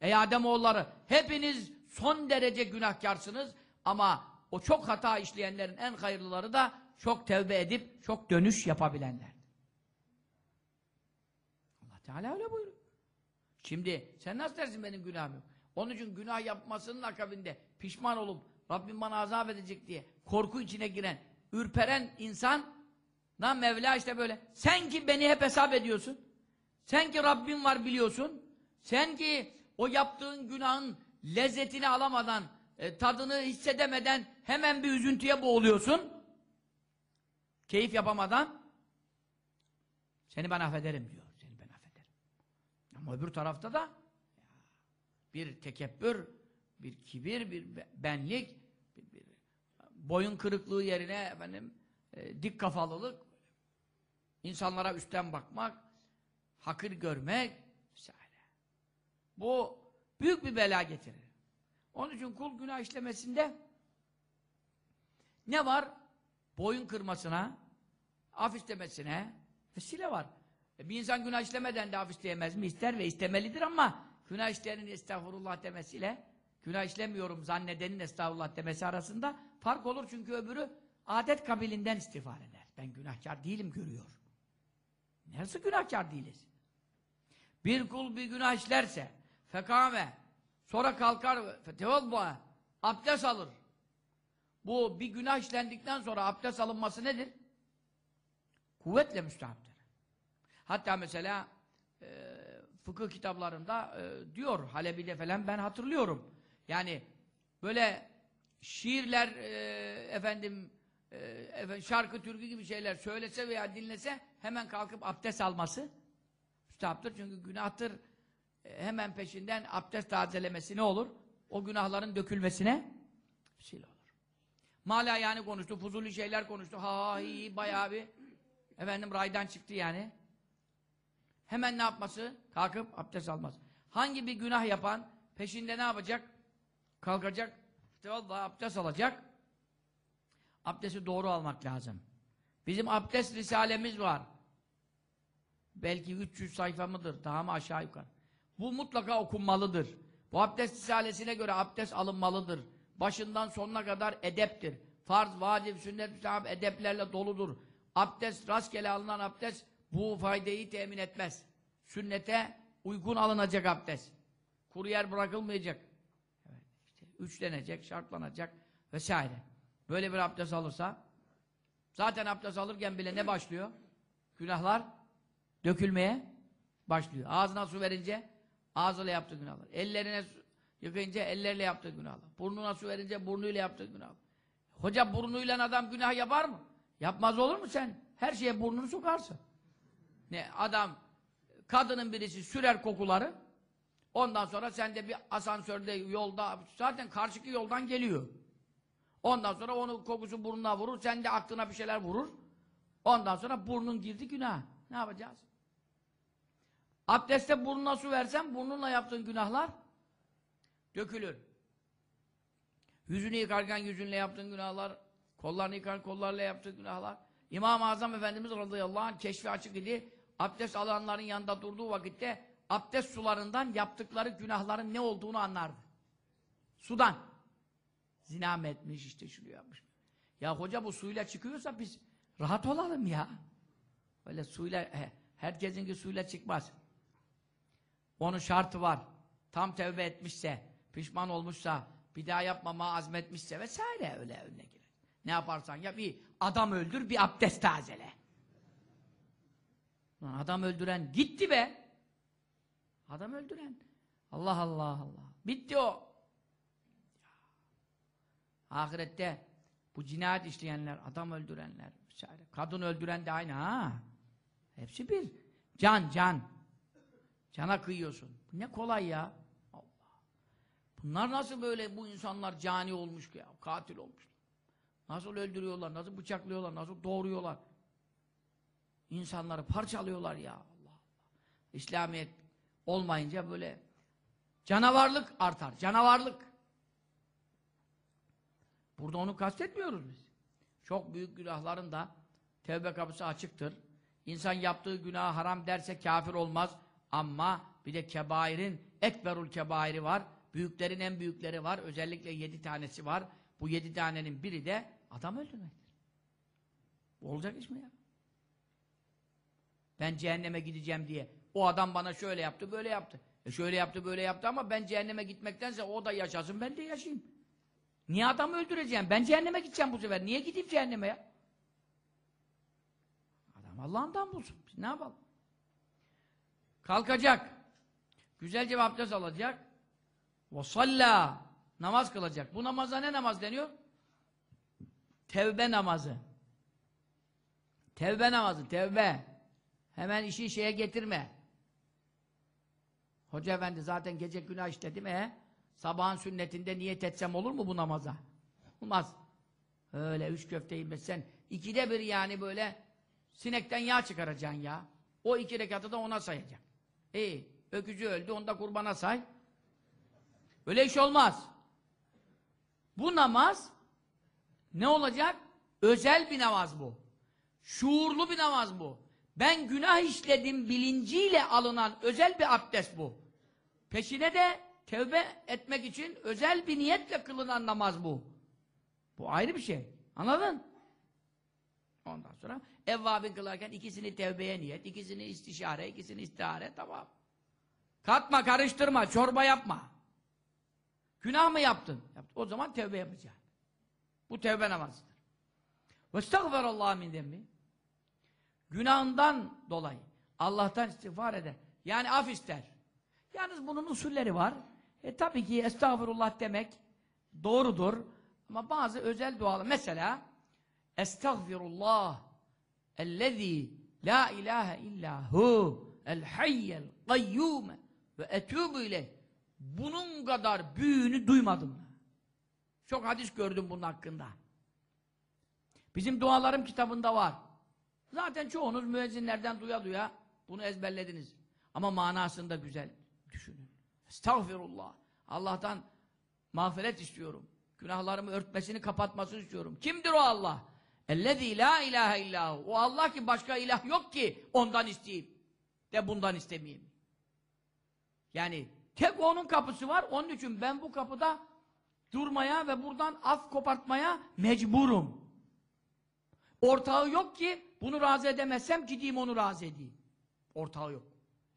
Ey Ademoğulları hepiniz son derece günahkarsınız ama o çok hata işleyenlerin en hayırlıları da çok tevbe edip çok dönüş yapabilenler. Allah Teala öyle buyuruyor. Şimdi sen nasıl dersin benim günahım yok? Onun için günah yapmasının akabinde pişman olup Rabbim bana azap edecek diye korku içine giren, ürperen insan Lan Mevla işte böyle. Sen ki beni hep hesap ediyorsun. Sen ki Rabbim var biliyorsun. Sen ki o yaptığın günahın lezzetini alamadan, e, tadını hissedemeden hemen bir üzüntüye boğuluyorsun. Keyif yapamadan. Seni ben affederim diyor. Seni ben affederim. Ama öbür tarafta da bir tekebbür, bir kibir, bir benlik, bir, bir boyun kırıklığı yerine efendim e, dik kafalılık, insanlara üstten bakmak, hakir görmek. Bu büyük bir bela getirir. Onun için kul günah işlemesinde ne var? Boyun kırmasına, af istemesine vesile var. E bir insan günah işlemeden de af isteyemez mi? İster ve istemelidir ama günah işleyenin estağfurullah demesiyle günah işlemiyorum zannedenin estağfurullah demesi arasında fark olur çünkü öbürü adet kabilinden istiğfar eder. Ben günahkar değilim görüyor. Nasıl günahkar değiliz? Bir kul bir günah işlerse fekame sonra kalkar fetevadda abdest alır. Bu bir günah işlendikten sonra abdest alınması nedir? Kuvvetle müstahaptır. Hatta mesela e, fıkıh kitaplarında e, diyor Halebi'de falan ben hatırlıyorum. Yani böyle şiirler e, efendim e, efendim, şarkı, türkü gibi şeyler söylese veya dinlese hemen kalkıp abdest alması müstahaptır. Çünkü günahtır. E, hemen peşinden abdest tazelemesi ne olur? O günahların dökülmesine vesile olur. Mala yani konuştu, fuzuli şeyler konuştu. Ha ha hi bayağı bir efendim raydan çıktı yani. Hemen ne yapması? Kalkıp abdest almaz. Hangi bir günah yapan peşinde ne yapacak? Kalkacak. İşte vallahi abdest alacak. Abdesti doğru almak lazım. Bizim abdest risalemiz var. Belki 300 sayfa mıdır? Daha mı aşağı yukarı? Bu mutlaka okunmalıdır. Bu abdest risalesine göre abdest alınmalıdır. Başından sonuna kadar edeptir. Farz, vacip, sünnet, müstahap edeplerle doludur. abdest, rastgele alınan abdest bu faydayı temin etmez. Sünnete uygun alınacak abdest. Kuru yer bırakılmayacak. Evet, işte üçlenecek, şartlanacak vesaire. Böyle bir abdest alırsa zaten abdest alırken bile ne başlıyor? Günahlar dökülmeye başlıyor. Ağzına su verince ağzıyla yaptığı günahlar. Ellerine yıkayınca elleriyle yaptığı günahlar. Burnuna su verince burnuyla yaptığı günahlar. Hoca burnuyla adam günah yapar mı? Yapmaz olur mu sen? Her şeye burnunu sokarsın. Ne adam kadının birisi sürer kokuları ondan sonra sen de bir asansörde yolda zaten karşıki yoldan geliyor. Ondan sonra onun kokusu burnuna vurur sen de aklına bir şeyler vurur. Ondan sonra burnun girdi günah. Ne yapacağız? Abdeste burnuna su versen burnunla yaptığın günahlar dökülür. Yüzünü yıkarken yüzünle yaptığın günahlar, kollarını yıkarken kollarla yaptığın günahlar. İmam-ı Azam Efendimiz radıyallahu anh keşfi açık idi. Abdest alanların yanında durduğu vakitte abdest sularından yaptıkları günahların ne olduğunu anlardı. Sudan. Zina etmiş işte şunu yapmış. Ya hoca bu suyla çıkıyorsa biz rahat olalım ya. Öyle suyla, he, herkesinki suyla çıkmaz. Onun şartı var. Tam tevbe etmişse, pişman olmuşsa, bir daha yapmama azmetmişse vesaire öyle önüne girer. Ne yaparsan ya bir adam öldür, bir abdest tazele. Lan adam öldüren gitti be. Adam öldüren. Allah Allah Allah. Bitti o. Ahirette bu cinayet işleyenler, adam öldürenler, vesaire. kadın öldüren de aynı ha. Hepsi bir. Can, can. Cana kıyıyorsun. Ne kolay ya. Allah. Bunlar nasıl böyle bu insanlar cani olmuş ya, katil olmuş. Nasıl öldürüyorlar, nasıl bıçaklıyorlar, nasıl doğuruyorlar. İnsanları parçalıyorlar ya. Allah Allah. İslamiyet olmayınca böyle canavarlık artar. Canavarlık. Burada onu kastetmiyoruz biz. Çok büyük günahların da tevbe kapısı açıktır. İnsan yaptığı günah haram derse kafir olmaz. Ama bir de kebairin ekberul kebairi var. Büyüklerin en büyükleri var. Özellikle yedi tanesi var. Bu yedi tanenin biri de adam öldürmektir. Olacak iş mi ya? Ben cehenneme gideceğim diye. O adam bana şöyle yaptı, böyle yaptı. E şöyle yaptı, böyle yaptı ama ben cehenneme gitmektense o da yaşasın, ben de yaşayayım. Niye adamı öldüreceğim? Ben cehenneme gideceğim bu sefer. Niye gideyim cehenneme ya? Adam Allah'ından bulsun. Biz ne yapalım? Kalkacak. Güzelce abdest alacak. Ve salla. Namaz kılacak. Bu namaza ne namaz deniyor? Tevbe namazı. Tevbe namazı, tevbe. Hemen işi şeye getirme. Hoca efendi zaten gece günah işledim e. Sabahın sünnetinde niyet etsem olur mu bu namaza? Olmaz. Öyle üç köfteyi besen. ikide bir yani böyle sinekten yağ çıkaracaksın ya. O iki rekatı da ona sayacak. İyi. Öküzü öldü onu da kurbana say. Öyle iş olmaz. Bu namaz ne olacak? Özel bir namaz bu. Şuurlu bir namaz bu. Ben günah işledim bilinciyle alınan özel bir abdest bu. Peşine de tevbe etmek için özel bir niyetle kılınan namaz bu. Bu ayrı bir şey. Anladın? Ondan sonra Evvabin kılarken ikisini tevbeye niyet, ikisini istişare, ikisini istihare tamam. Katma, karıştırma, çorba yapma. Günah mı yaptın? Yaptın. O zaman tevbe yapacaksın. Bu tevbe namazıdır. Vestagfirullah min demmi. Günahından dolayı Allah'tan istiğfar eder. Yani af ister. Yalnız bunun usulleri var. E tabii ki estağfurullah demek doğrudur. Ama bazı özel dualar. Mesela estağfirullah ellezî la ilahe illahu el hayyel kayyume ve etûbü ileyh. Bunun kadar büyüğünü duymadım. Çok hadis gördüm bunun hakkında. Bizim dualarım kitabında var. Zaten çoğunuz müezzinlerden duya duya bunu ezberlediniz. Ama manasında güzel düşünün. Estağfirullah. Allah'tan mağfiret istiyorum. Günahlarımı örtmesini, kapatmasını istiyorum. Kimdir o Allah? Ellezî la ilahe illahu. O Allah ki başka ilah yok ki ondan isteyeyim. De bundan istemeyeyim. Yani tek onun kapısı var. Onun için ben bu kapıda durmaya ve buradan af kopartmaya mecburum. Ortağı yok ki bunu razı edemezsem gideyim onu razı edeyim. Ortağı yok.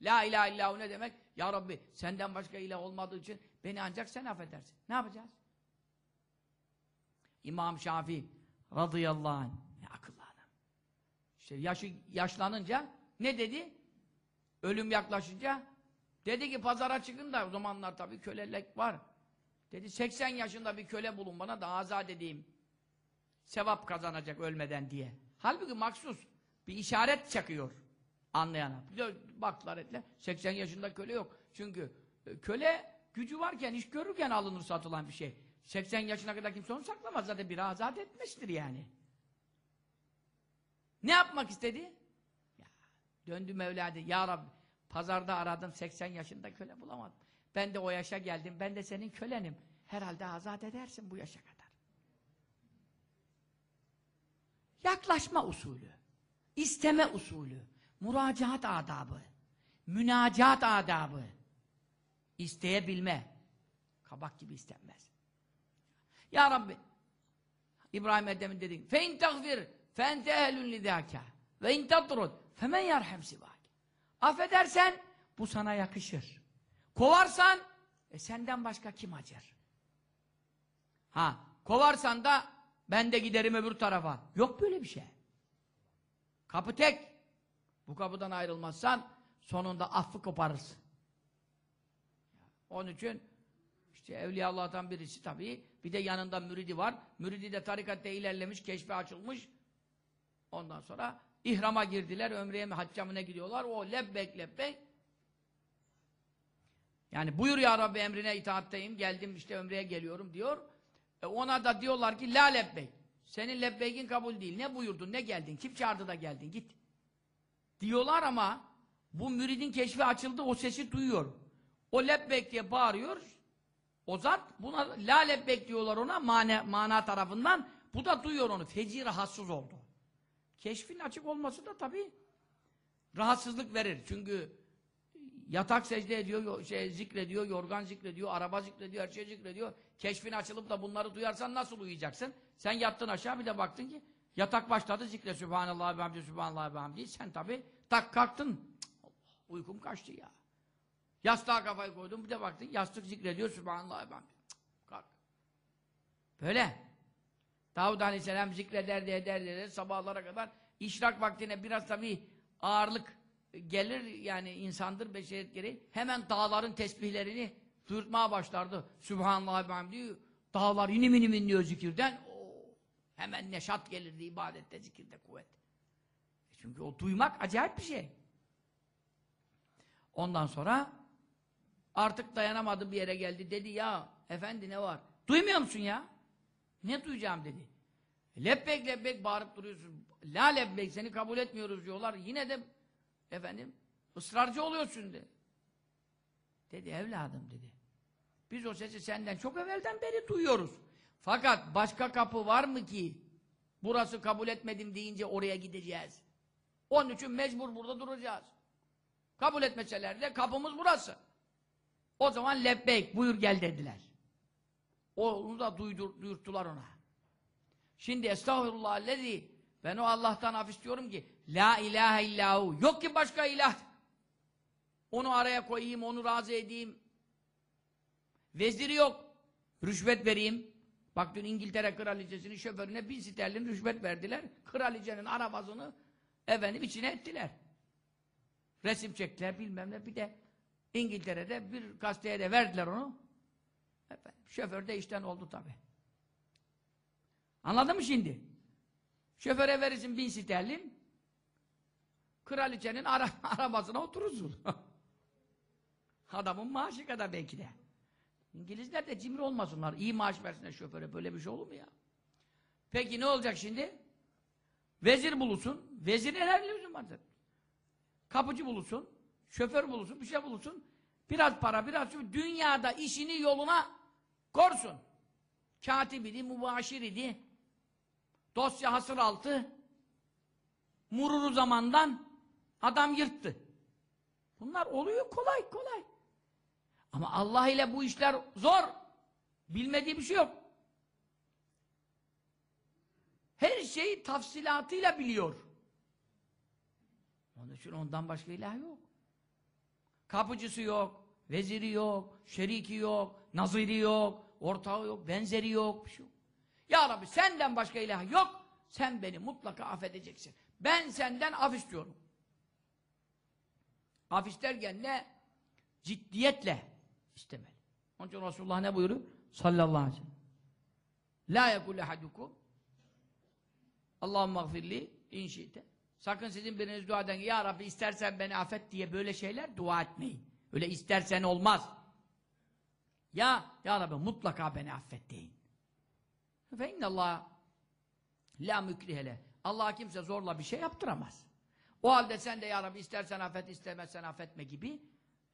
La ilahe illahu ne demek? Ya Rabbi senden başka ilah olmadığı için beni ancak sen affedersin. Ne yapacağız? İmam Şafii radıyallahu anh ne akıllı adam. İşte yaşı yaşlanınca ne dedi? Ölüm yaklaşınca dedi ki pazara çıkın da o zamanlar tabii kölelik var. Dedi 80 yaşında bir köle bulun bana da azat edeyim. Sevap kazanacak ölmeden diye. Halbuki maksus bir işaret çakıyor anlayana. Baktılar etler 80 yaşında köle yok. Çünkü e, köle gücü varken, iş görürken alınır satılan bir şey. 80 yaşına kadar kimse onu saklamaz. Zaten bir azat etmiştir yani. Ne yapmak istedi? Ya, döndü Mevla dedi. Ya Rabbi pazarda aradım 80 yaşında köle bulamadım. Ben de o yaşa geldim. Ben de senin kölenim. Herhalde azat edersin bu yaşa kadar. Yaklaşma usulü. isteme usulü. Müracaat adabı. Münacat adabı. İsteyebilme. Kabak gibi istenmez. Ya Rabbi. İbrahim Edem'in dediği fe in tagfir fe ente ehlün lidâkâ ve in tatrud femen yarhem sivâk affedersen bu sana yakışır. Kovarsan e senden başka kim acır ha kovarsan da ben de giderim öbür tarafa. Yok böyle bir şey. Kapı tek. Bu kapıdan ayrılmazsan sonunda affı koparırsın. Onun için işte Evliya Allah'tan birisi tabii. Bir de yanında müridi var. Müridi de tarikatta ilerlemiş, keşfe açılmış. Ondan sonra ihrama girdiler. Ömreye mi, hacca mı ne gidiyorlar? O lebbek lebbek. Yani buyur ya Rabbi emrine itaatteyim. Geldim işte ömreye geliyorum diyor. E ona da diyorlar ki la lebbek. Senin lebbekin kabul değil. Ne buyurdun, ne geldin? Kim çağırdı da geldin? Git. Diyorlar ama bu müridin keşfi açıldı. O sesi duyuyor. O lebbek diye bağırıyor. O zat buna la lebbek ona mana, mana tarafından. Bu da duyuyor onu. Feci rahatsız oldu. Keşfin açık olması da tabii rahatsızlık verir. Çünkü yatak secde ediyor, şey, zikrediyor, yorgan zikrediyor, araba zikrediyor, her şey zikrediyor. Keşfin açılıp da bunları duyarsan nasıl uyuyacaksın? Sen yattın aşağı bir de baktın ki yatak başladı zikre Sübhanallah ve hamdi Sübhanallah ve hamdi. Sen tabii tak kalktın. Cık, uykum kaçtı ya. Yastığa kafayı koydum bir de baktın yastık zikrediyor Sübhanallah ben. Kalk. Böyle. Davud Aleyhisselam zikrederdi ederdi ederdi sabahlara kadar işrak vaktine biraz tabii ağırlık gelir yani insandır beşerit gereği hemen dağların tesbihlerini duyurtmaya başlardı. Sübhanallah hamdi dağlar inim inim inliyor zikirden. Oo, hemen neşat gelirdi ibadette zikirde kuvvet. E çünkü o duymak acayip bir şey. Ondan sonra Artık dayanamadı bir yere geldi. Dedi ya efendi ne var? Duymuyor musun ya? Ne duyacağım dedi. Lebbek lebbek bağırıp duruyorsun. La lebbek seni kabul etmiyoruz diyorlar. Yine de efendim ısrarcı oluyorsun dedi. Dedi evladım dedi. Biz o sesi senden çok evvelden beri duyuyoruz. Fakat başka kapı var mı ki burası kabul etmedim deyince oraya gideceğiz. Onun için mecbur burada duracağız. Kabul etmeseler de kapımız burası. O zaman lebbeyk buyur gel dediler. Onu da duyurttular ona. Şimdi estağfurullah lezi ben o Allah'tan af istiyorum ki la ilahe illahu yok ki başka ilah. Onu araya koyayım, onu razı edeyim. Veziri yok. Rüşvet vereyim. Bak dün İngiltere kraliçesinin şoförüne bin sterlin rüşvet verdiler. Kraliçenin arabasını efendim içine ettiler. Resim çektiler bilmem ne bir de İngiltere'de bir gazeteye de verdiler onu. Efendim, şoför de işten oldu tabi. Anladın mı şimdi? Şoföre verirsin bin sterlin, kraliçenin ara arabasına oturursun. Adamın maaşı kadar belki de. İngilizler de cimri olmasınlar. İyi maaş versinler şoföre. Böyle bir şey olur mu ya? Peki ne olacak şimdi? Vezir bulursun. Vezirin her lüzum. Kapıcı bulursun. Şoför bulursun, bir şey bulursun. Biraz para, biraz dünyada işini yoluna korsun. Katip idi, mübaşir idi. Dosya hasır altı. Mururu zamandan adam yırttı. Bunlar oluyor kolay kolay. Ama Allah ile bu işler zor. Bilmediği bir şey yok. Her şeyi tafsilatıyla biliyor. Onun için ondan başka ilah yok. Kapıcısı yok, veziri yok, şeriki yok, naziri yok, ortağı yok, benzeri yok, bir şey yok. Ya Rabbi senden başka ilah yok, sen beni mutlaka affedeceksin. Ben senden af istiyorum. Af isterken ne? Ciddiyetle istemeli. Onun için Resulullah ne buyuruyor? Sallallahu aleyhi ve sellem. La yekul ehadukum Allahümme gfirli inşite. Sakın sizin biriniz dua eden Ya Rabbi istersen beni affet diye böyle şeyler dua etmeyin. Öyle istersen olmaz. Ya Ya Rabbi mutlaka beni affet deyin. Fe innallah la mükrihele. Allah kimse zorla bir şey yaptıramaz. O halde sen de Ya Rabbi istersen affet, istemezsen affetme gibi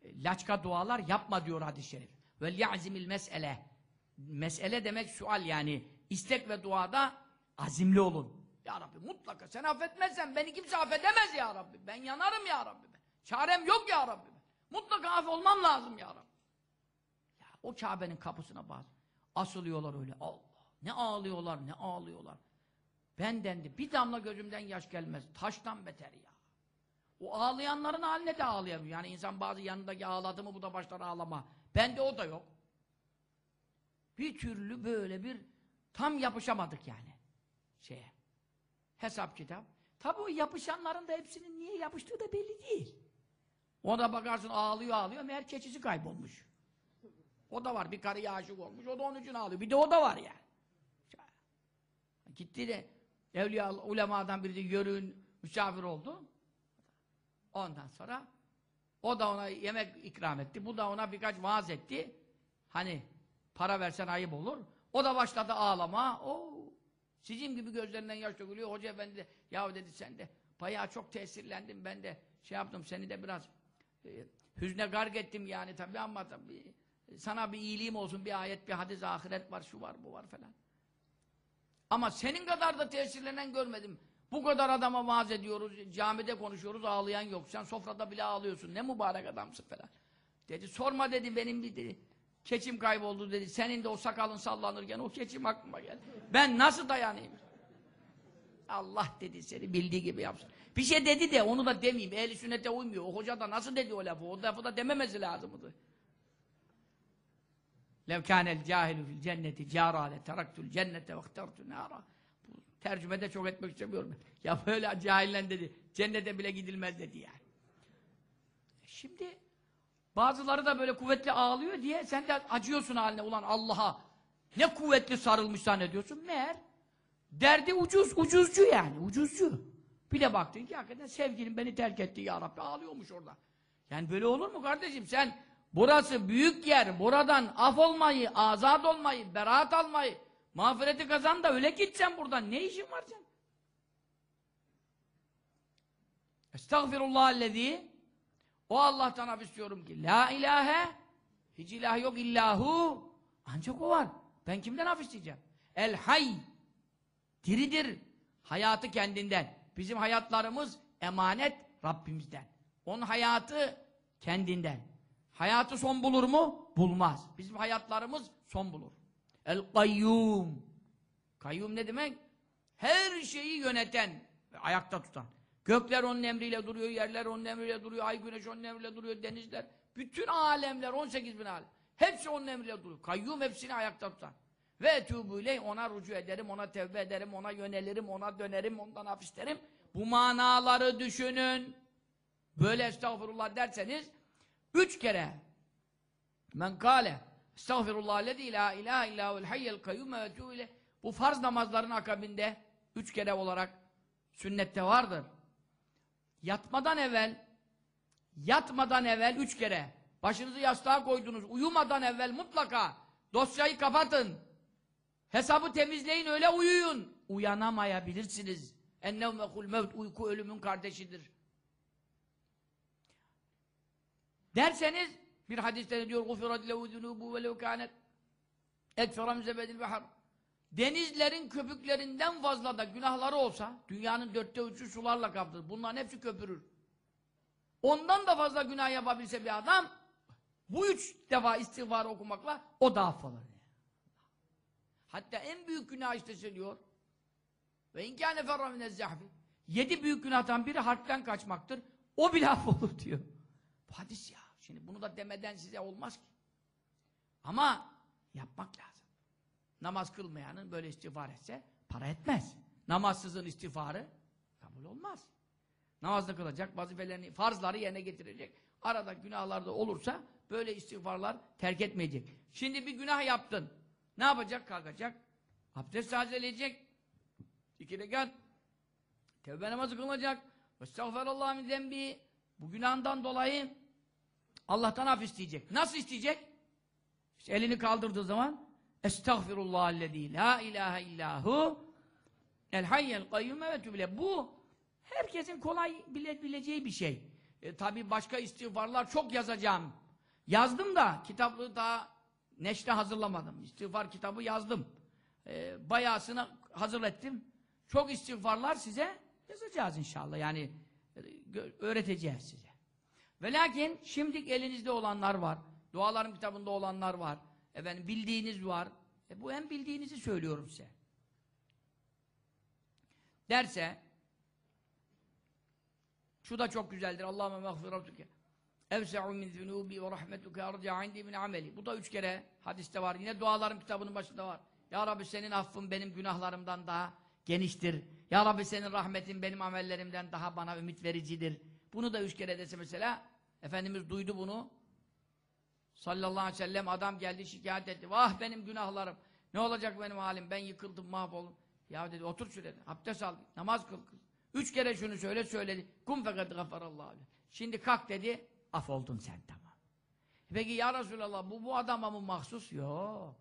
e, laçka dualar yapma diyor hadis-i şerif. Vel ya'zimil mes'ele. Mes'ele demek sual yani. istek ve duada azimli olun. Ya Rabbi mutlaka sen affetmezsen beni kimse affedemez ya Rabbi. Ben yanarım ya Rabbi. Ben. Çarem yok ya Rabbi. Ben. Mutlaka af olmam lazım ya Rabbi. Ya, o Kabe'nin kapısına bas. Asılıyorlar öyle. Allah. Ne ağlıyorlar, ne ağlıyorlar. Benden de bir damla gözümden yaş gelmez. Taştan beter ya. O ağlayanların haline de ağlayamıyor. Yani insan bazı yanındaki ağladı mı bu da başlar ağlama. Bende o da yok. Bir türlü böyle bir tam yapışamadık yani. Şeye. Hesap kitap. Tabii o yapışanların da hepsinin niye yapıştığı da belli değil. O da bakarsın ağlıyor ağlıyor meğer keçisi kaybolmuş. O da var. Bir karıya aşık olmuş. O da onun için ağlıyor. Bir de o da var yani. Gitti de evliya ulemadan biri de yörüğün misafir oldu. Ondan sonra o da ona yemek ikram etti. Bu da ona birkaç vaaz etti. Hani para versen ayıp olur. O da başladı ağlama. O sizin gibi gözlerinden yaş dökülüyor. Hoca efendi de ya dedi sen de bayağı çok tesirlendim. Ben de şey yaptım seni de biraz e, hüzne garg ettim yani tabii ama tabii sana bir iyiliğim olsun bir ayet bir hadis ahiret var şu var bu var falan. Ama senin kadar da tesirlenen görmedim. Bu kadar adama vaaz ediyoruz, camide konuşuyoruz, ağlayan yok. Sen sofrada bile ağlıyorsun, ne mübarek adamsın falan. Dedi, sorma dedi, benim dedi, keçim kayboldu dedi. Senin de o sakalın sallanırken o keçim aklıma geldi. Ben nasıl dayanayım? Allah dedi seni bildiği gibi yapsın. Bir şey dedi de onu da demeyeyim. Ehli sünnete uymuyor. O hoca da nasıl dedi o lafı? O lafı da dememesi lazımdı. Lev kânel cahilu fil cenneti câra le teraktul cennete ve ihtartu nâra. Tercümede çok etmek istemiyorum. Ya böyle cahille dedi. Cennete bile gidilmez dedi yani. Şimdi bazıları da böyle kuvvetli ağlıyor diye sen de acıyorsun haline ulan Allah'a. Ne kuvvetli sarılmış zannediyorsun. Meğer derdi ucuz, ucuzcu yani. Ucuzcu. Bir de baktın ki hakikaten sevgilim beni terk etti ya Rabbi. Ağlıyormuş orada. Yani böyle olur mu kardeşim? Sen burası büyük yer. Buradan af olmayı, azat olmayı, beraat almayı, Mağfireti kazan da öyle gitsen buradan. Ne işin var sen? Estağfirullahellezî O Allah'tan af istiyorum ki La ilahe Hiç ilah yok illahu Ancak o var. Ben kimden af isteyeceğim? El hay Diridir. Hayatı kendinden. Bizim hayatlarımız emanet Rabbimizden. Onun hayatı kendinden. Hayatı son bulur mu? Bulmaz. Bizim hayatlarımız son bulur. El-Kayyum. Kayyum ne demek? Her şeyi yöneten, ayakta tutan. Gökler onun emriyle duruyor, yerler onun emriyle duruyor, ay güneş onun emriyle duruyor, denizler. Bütün alemler, 18 bin alem. Hepsi onun emriyle duruyor. Kayyum hepsini ayakta tutan. Ve etûbûley ona rucu ederim, ona tevbe ederim, ona yönelirim, ona dönerim, ondan af isterim. Bu manaları düşünün. Böyle estağfurullah derseniz, üç kere men kâle Estağfirullah lezî la ilahe illâhu'l hayyel kayyum ve Bu farz namazların akabinde üç kere olarak sünnette vardır. Yatmadan evvel yatmadan evvel üç kere başınızı yastığa koydunuz. Uyumadan evvel mutlaka dosyayı kapatın. Hesabı temizleyin öyle uyuyun. Uyanamayabilirsiniz. Ennevmekul mevt uyku ölümün kardeşidir. Derseniz bir hadiste diyor? Gufirad lehu zunubu ve lev kânet ekferam zebedil behar Denizlerin köpüklerinden fazla da günahları olsa, dünyanın dörtte üçü sularla kaplıdır. Bunların hepsi köpürür. Ondan da fazla günah yapabilse bir adam, bu üç defa istiğfar okumakla o da affolur. Hatta en büyük günah işlese diyor, Ve inkâne ferra minezzahfi. Yedi büyük günahtan biri harpten kaçmaktır. O bile affolur diyor. Bu hadis ya. Şimdi bunu da demeden size olmaz ki. Ama yapmak lazım. Namaz kılmayanın böyle istiğfar etse para etmez. Namazsızın istiğfarı kabul olmaz. Namazını kılacak, vazifelerini, farzları yerine getirecek. Arada günahlar da olursa böyle istiğfarlar terk etmeyecek. Şimdi bir günah yaptın. Ne yapacak? Kalkacak. Abdest tazeleyecek. İki rekat. Tevbe namazı kılacak. Estağfirullah min zembi. Bu günahından dolayı Allah'tan af isteyecek. Nasıl isteyecek? İşte elini kaldırdığı zaman Estağfirullahellezî la ilahe illahu el hayyel kayyume ve tübile. Bu herkesin kolay bile, bileceği bir şey. E, Tabi başka istiğfarlar çok yazacağım. Yazdım da kitaplığı daha neşre hazırlamadım. İstiğfar kitabı yazdım. E, bayağısını hazır ettim. Çok istiğfarlar size yazacağız inşallah. Yani e, öğreteceğiz size. Ve lakin şimdi elinizde olanlar var. Duaların kitabında olanlar var. Efendim bildiğiniz var. E bu en bildiğinizi söylüyorum size. Derse şu da çok güzeldir. Allahümme mağfiratuke evse'u min zunubi ve rahmetuke arca indi min ameli. Bu da üç kere hadiste var. Yine duaların kitabının başında var. Ya Rabbi senin affın benim günahlarımdan daha geniştir. Ya Rabbi senin rahmetin benim amellerimden daha bana ümit vericidir. Bunu da üç kere dese mesela Efendimiz duydu bunu. Sallallahu aleyhi ve sellem adam geldi şikayet etti. Vah benim günahlarım. Ne olacak benim halim? Ben yıkıldım mahvoldum. Ya dedi otur şuraya. Abdest al. Namaz kıl. kıl. Üç kere şunu söyle söyledi. Kum fakat gafarallahu. Şimdi kalk dedi. Af oldun sen tamam. Peki ya Resulallah bu bu adama mı mahsus? Yok.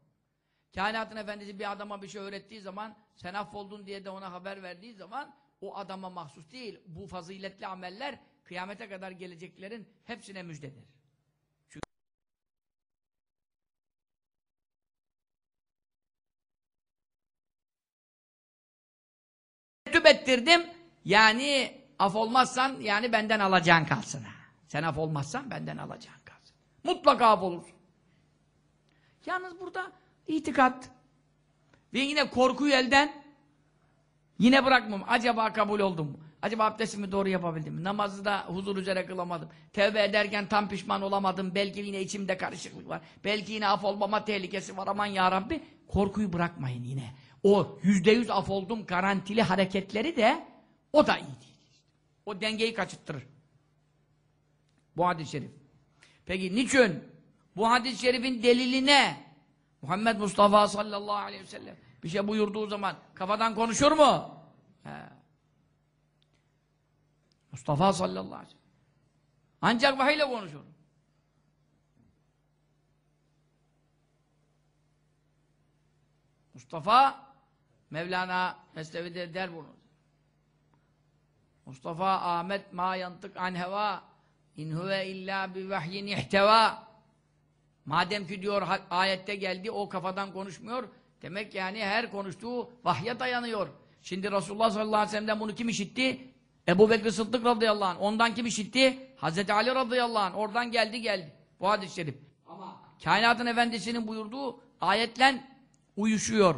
Kainatın efendisi bir adama bir şey öğrettiği zaman sen affoldun diye de ona haber verdiği zaman o adama mahsus değil. Bu faziletli ameller kıyamete kadar geleceklerin hepsine müjdedir. Tereddüt ettirdim. Yani af olmazsan yani benden alacağın kalsın. Sen af olmazsan benden alacağın kalsın. Mutlaka af olursun. Yalnız burada itikat ve yine korkuyu elden yine bırakmam. Acaba kabul oldum mu? Acaba abdestimi doğru yapabildim mi? Namazı da huzur üzere kılamadım. Tevbe ederken tam pişman olamadım. Belki yine içimde karışıklık var. Belki yine af olmama tehlikesi var. Aman ya Rabbi korkuyu bırakmayın yine. O yüzde yüz af oldum garantili hareketleri de o da iyi değil. O dengeyi kaçırttırır. Bu hadis-i şerif. Peki niçin? Bu hadis-i şerifin delili ne? Muhammed Mustafa sallallahu aleyhi ve sellem bir şey buyurduğu zaman kafadan konuşur mu? He. Mustafa sallallahu aleyhi ve sellem. Ancak vahiyle konuşur. Mustafa Mevlana Mesnevi'de der bunu. Mustafa Ahmet ma yantık an heva in huve illa bi vahyin ihteva Madem ki diyor ayette geldi o kafadan konuşmuyor. Demek yani her konuştuğu vahye dayanıyor. Şimdi Resulullah sallallahu aleyhi ve sellem'den bunu kim işitti? Ebu Bekir Sıddık radıyallahu anh. Ondan kim işitti? Hazreti Ali radıyallahu anh. Oradan geldi geldi. Bu hadis-i şerif. Ama kainatın efendisinin buyurduğu ayetle uyuşuyor.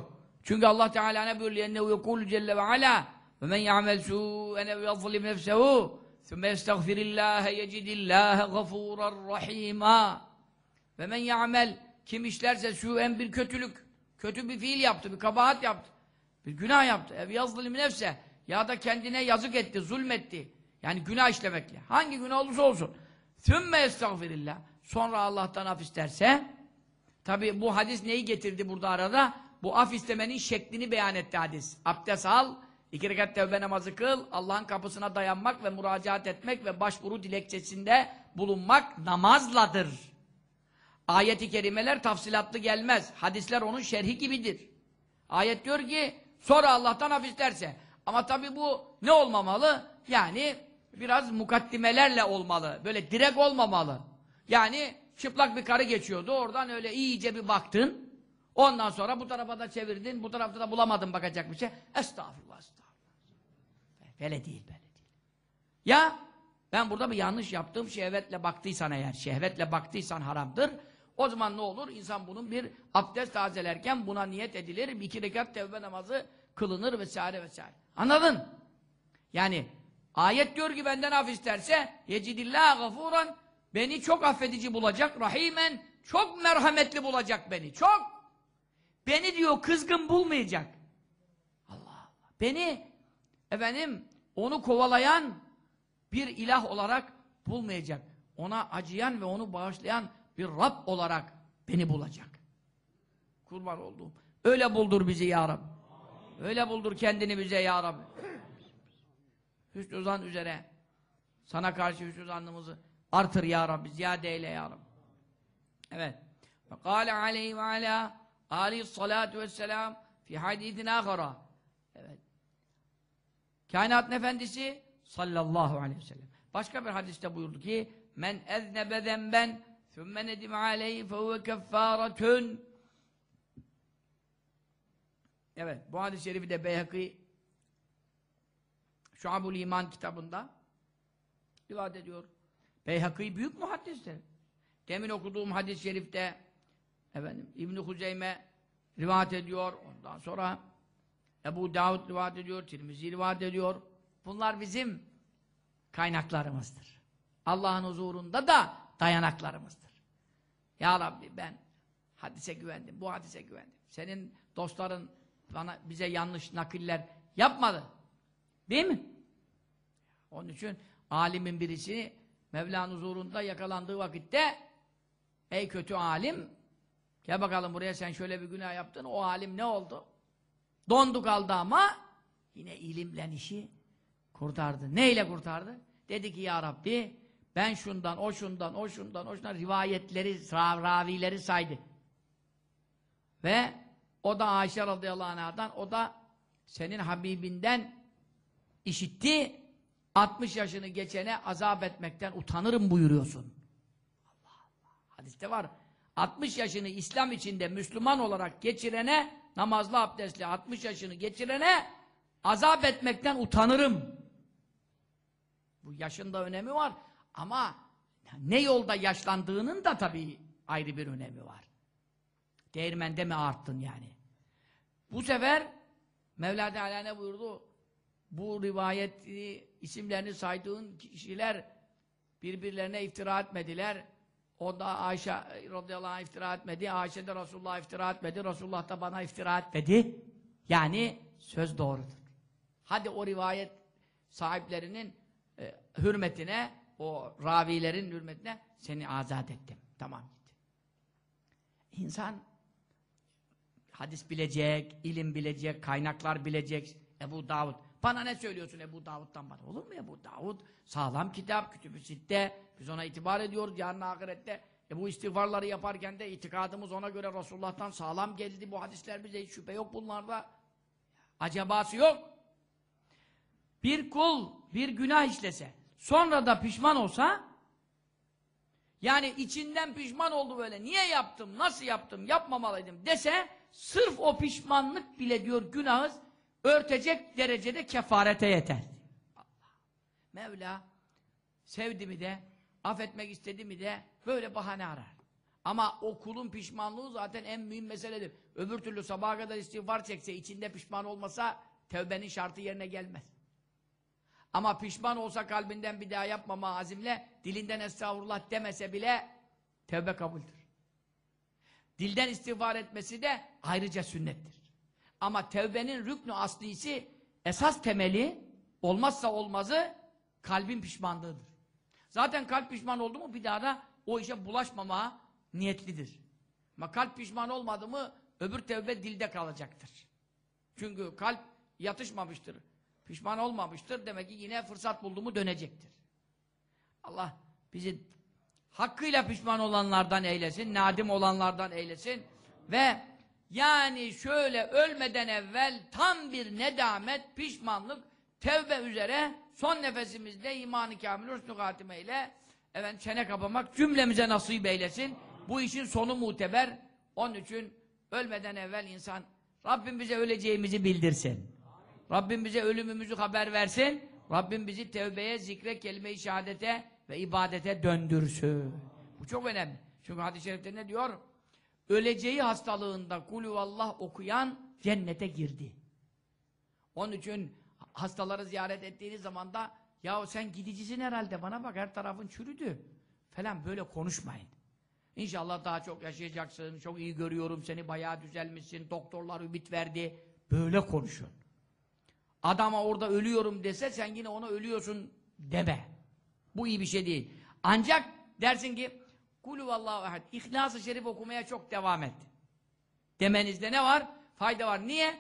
Çünkü Allah Teala ne buyuruyor? Ennehu yekulu celle ve ala ve men ya'mel su'en ev yazlim nefsehu thumme yestagfirillâhe yecidillâhe gafûrar rahîmâ ve men ya'mel kim işlerse şu en bir kötülük, kötü bir fiil yaptı, bir kabahat yaptı, bir günah yaptı. Ev yazlim nefse ya da kendine yazık etti, zulmetti. Yani günah işlemekle. Hangi günah olursa olsun. Sümme estağfirillah. Sonra Allah'tan af isterse tabi bu hadis neyi getirdi burada arada? Bu af istemenin şeklini beyan etti hadis. Abdest al, iki rekat tevbe namazı kıl, Allah'ın kapısına dayanmak ve müracaat etmek ve başvuru dilekçesinde bulunmak namazladır. Ayet-i kerimeler tafsilatlı gelmez. Hadisler onun şerhi gibidir. Ayet diyor ki sonra Allah'tan af isterse. Ama tabi bu ne olmamalı? Yani biraz mukaddimelerle olmalı. Böyle direkt olmamalı. Yani çıplak bir karı geçiyordu. Oradan öyle iyice bir baktın. Ondan sonra bu tarafa da çevirdin. Bu tarafta da bulamadın bakacak bir şey. Estağfurullah, estağfurullah. Böyle değil, böyle değil. Ya ben burada bir yanlış yaptığım şehvetle baktıysan eğer, şehvetle baktıysan haramdır. O zaman ne olur? İnsan bunun bir abdest tazelerken buna niyet edilir. Bir iki rekat tevbe namazı kılınır vesaire vesaire. Anladın? Yani ayet diyor ki benden af isterse yecidillah gafuran beni çok affedici bulacak rahimen çok merhametli bulacak beni. Çok. Beni diyor kızgın bulmayacak. Allah Allah. Beni efendim onu kovalayan bir ilah olarak bulmayacak. Ona acıyan ve onu bağışlayan bir Rab olarak beni bulacak. Kurban olduğum. Öyle buldur bizi ya Rabbi. Öyle buldur kendini bize ya Rabbi. Hüsnü üzere sana karşı hüsnü zannımızı artır ya Rabbi. Ziyade eyle ya Rabbi. Evet. Ve kâle aleyhi ve alâ aleyhissalâtu vesselâm fi hadîdin âhara. Evet. Kainatın efendisi sallallahu aleyhi ve sellem. Başka bir hadiste buyurdu ki men eznebe zenben thumme nedim aleyhi fehuve keffâretün Evet, bu hadis-i şerifi de Beyhaki Şuabul İman kitabında rivayet ediyor. Beyhaki büyük muhaddistir. Demin okuduğum hadis-i şerifte efendim İbn Huzeyme rivayet ediyor. Ondan sonra Ebu Davud rivayet ediyor, Tirmizi rivayet ediyor. Bunlar bizim kaynaklarımızdır. Allah'ın huzurunda da dayanaklarımızdır. Ya Rabbi ben hadise güvendim, bu hadise güvendim. Senin dostların bana bize yanlış nakiller yapmadı. Değil mi? Onun için alimin birisi Mevla'nın huzurunda yakalandığı vakitte ey kötü alim gel bakalım buraya sen şöyle bir günah yaptın o alim ne oldu? Dondu kaldı ama yine ilimle işi kurtardı. Neyle kurtardı? Dedi ki ya Rabbi ben şundan, o şundan, o şundan, o şundan rivayetleri, ravileri saydı. Ve o da Ayşe radıyallahu anh'dan, o da senin Habibinden işitti. 60 yaşını geçene azap etmekten utanırım buyuruyorsun. Allah Allah. Hadiste var. 60 yaşını İslam içinde Müslüman olarak geçirene, namazlı abdestli 60 yaşını geçirene azap etmekten utanırım. Bu yaşın da önemi var. Ama ne yolda yaşlandığının da tabii ayrı bir önemi var. Değirmende mi arttın yani? Bu sefer Mevla Teala ne buyurdu? Bu rivayet isimlerini saydığın kişiler birbirlerine iftira etmediler. O da Ayşe radıyallahu anh iftira etmedi. Ayşe de Resulullah iftira etmedi. Resulullah da bana iftira etmedi. Yani söz doğrudur. Hadi o rivayet sahiplerinin e, hürmetine, o ravilerin hürmetine seni azat ettim. Tamam gitti. İnsan hadis bilecek, ilim bilecek, kaynaklar bilecek. Ebu Davud. Bana ne söylüyorsun Ebu Davud'dan bana? Olur mu Ebu Davud? Sağlam kitap, kütüb-ü sitte. Biz ona itibar ediyoruz yarın ahirette. E bu istiğfarları yaparken de itikadımız ona göre Resulullah'tan sağlam geldi. Bu hadisler bize hiç şüphe yok bunlarda. Acabası yok. Bir kul bir günah işlese, sonra da pişman olsa, yani içinden pişman oldu böyle, niye yaptım, nasıl yaptım, yapmamalıydım dese, sırf o pişmanlık bile diyor günahı örtecek derecede kefarete yeter. Allah. Mevla sevdi mi de, affetmek istedi mi de böyle bahane arar. Ama o kulun pişmanlığı zaten en mühim meseledir. Öbür türlü sabaha kadar istiğfar çekse, içinde pişman olmasa tevbenin şartı yerine gelmez. Ama pişman olsa kalbinden bir daha yapmama azimle, dilinden estağfurullah demese bile tevbe kabuldür. Dilden istiğfar etmesi de ayrıca sünnettir. Ama tevbenin rüknü aslisi, esas temeli, olmazsa olmazı kalbin pişmanlığıdır. Zaten kalp pişman oldu mu bir daha da o işe bulaşmama niyetlidir. Ama kalp pişman olmadı mı öbür tevbe dilde kalacaktır. Çünkü kalp yatışmamıştır. Pişman olmamıştır. Demek ki yine fırsat buldu mu dönecektir. Allah bizi hakkıyla pişman olanlardan eylesin, nadim olanlardan eylesin ve yani şöyle ölmeden evvel tam bir nedamet, pişmanlık, tevbe üzere son nefesimizde imanı kamil, husnü hatimeyle efendim, çene kapamak cümlemize nasip eylesin. Bu işin sonu muteber. Onun için ölmeden evvel insan Rabbim bize öleceğimizi bildirsin. Rabbim bize ölümümüzü haber versin. Rabbim bizi tevbeye, zikre, kelime-i şehadete ve ibadete döndürsün. Bu çok önemli. Çünkü hadis-i şerifte ne diyor? Öleceği hastalığında kulü Allah okuyan cennete girdi. Onun için hastaları ziyaret ettiğiniz zaman da ya sen gidicisin herhalde bana bak her tarafın çürüdü falan böyle konuşmayın. İnşallah daha çok yaşayacaksın, çok iyi görüyorum seni, bayağı düzelmişsin, doktorlar ümit verdi. Böyle konuşun. Adama orada ölüyorum dese sen yine ona ölüyorsun deme. Bu iyi bir şey değil. Ancak dersin ki Kulü vallahu ehad. İhlas-ı Şerif okumaya çok devam et. Demenizde ne var? Fayda var. Niye?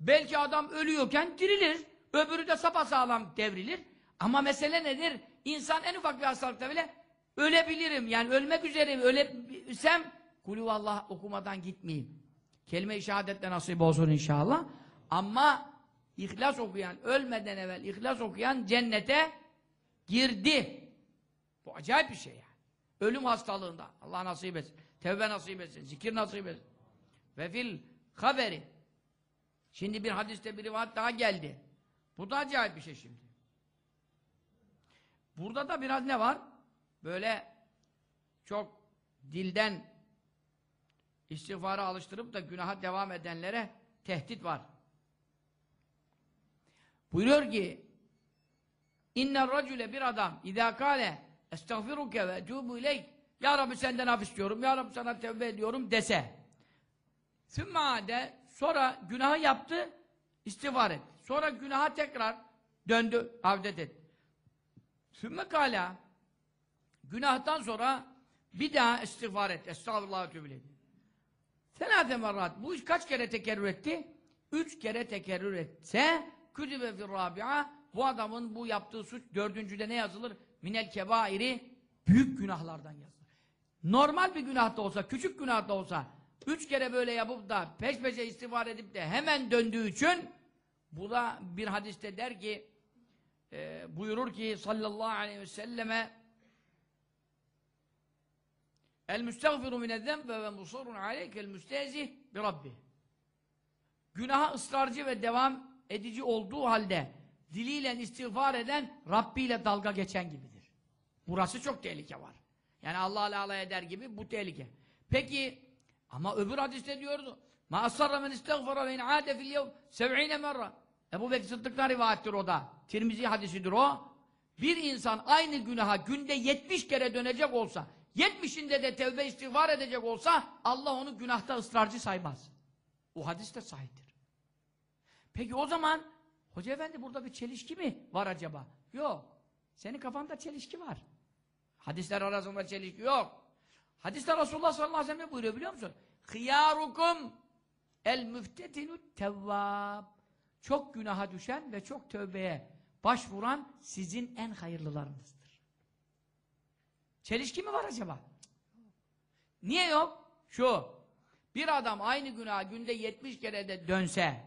Belki adam ölüyorken dirilir. Öbürü de sapasağlam devrilir. Ama mesele nedir? İnsan en ufak bir hastalıkta bile ölebilirim. Yani ölmek üzereyim. Ölsem Kulü vallah okumadan gitmeyeyim. Kelime-i şehadetle nasip olsun inşallah. Ama İhlas okuyan, ölmeden evvel ihlas okuyan cennete girdi. Bu acayip bir şey yani. Ölüm hastalığında. Allah nasip etsin. Tevbe nasip etsin. Zikir nasip etsin. Ve fil haberi. Şimdi bir hadiste bir rivayet daha geldi. Bu da acayip bir şey şimdi. Burada da biraz ne var? Böyle çok dilden istiğfara alıştırıp da günaha devam edenlere tehdit var. Buyuruyor ki İnne racüle bir adam idâ kâle estağfiruke ve etûbü ileyk Ya Rabbi senden af istiyorum, Ya Rabbi sana tevbe ediyorum dese Sümmâde sonra günahı yaptı, istiğfar etti. Sonra günaha tekrar döndü, avdet etti. Sümme kâlâ Günahtan sonra bir daha istiğfar etti. Estağfurullah ve tübüleydi. Senâfe merrat. Bu iş kaç kere tekerrür etti? Üç kere tekerrür etse kütübe fir rabi'a bu adamın bu yaptığı suç dördüncüde ne yazılır? Minel kebairi büyük günahlardan yazılır. Normal bir günah da olsa, küçük günah da olsa üç kere böyle yapıp da peş peşe istiğfar edip de hemen döndüğü için bu da bir hadiste der ki e, buyurur ki sallallahu aleyhi ve selleme El müstagfiru minezzembe ve musurun aleykel müstezih bi rabbi. Günaha ısrarcı ve devam edici olduğu halde diliyle istiğfar eden Rabbi ile dalga geçen gibidir. Burası çok tehlike var. Yani Allah'la alay eder gibi bu tehlike. Peki ama öbür hadiste diyordu. Ma asarra men istiğfara ve in'ade fil yevm sev'ine merra. Ebu Bekir Sıddık'tan rivayettir o da. Tirmizi hadisidir o. Bir insan aynı günaha günde 70 kere dönecek olsa, 70'inde de tevbe istiğfar edecek olsa Allah onu günahta ısrarcı saymaz. O hadis de sahiptir. Peki o zaman Hoca efendi burada bir çelişki mi var acaba? Yok. Senin kafanda çelişki var. Hadisler arasında çelişki yok. Hadiste Resulullah sallallahu aleyhi ve sellem buyuruyor biliyor musun? Hıyarukum el müftetinu tevvab. Çok günaha düşen ve çok tövbeye başvuran sizin en hayırlılarınızdır. Çelişki mi var acaba? Niye yok? Şu, bir adam aynı günah günde 70 kere de dönse,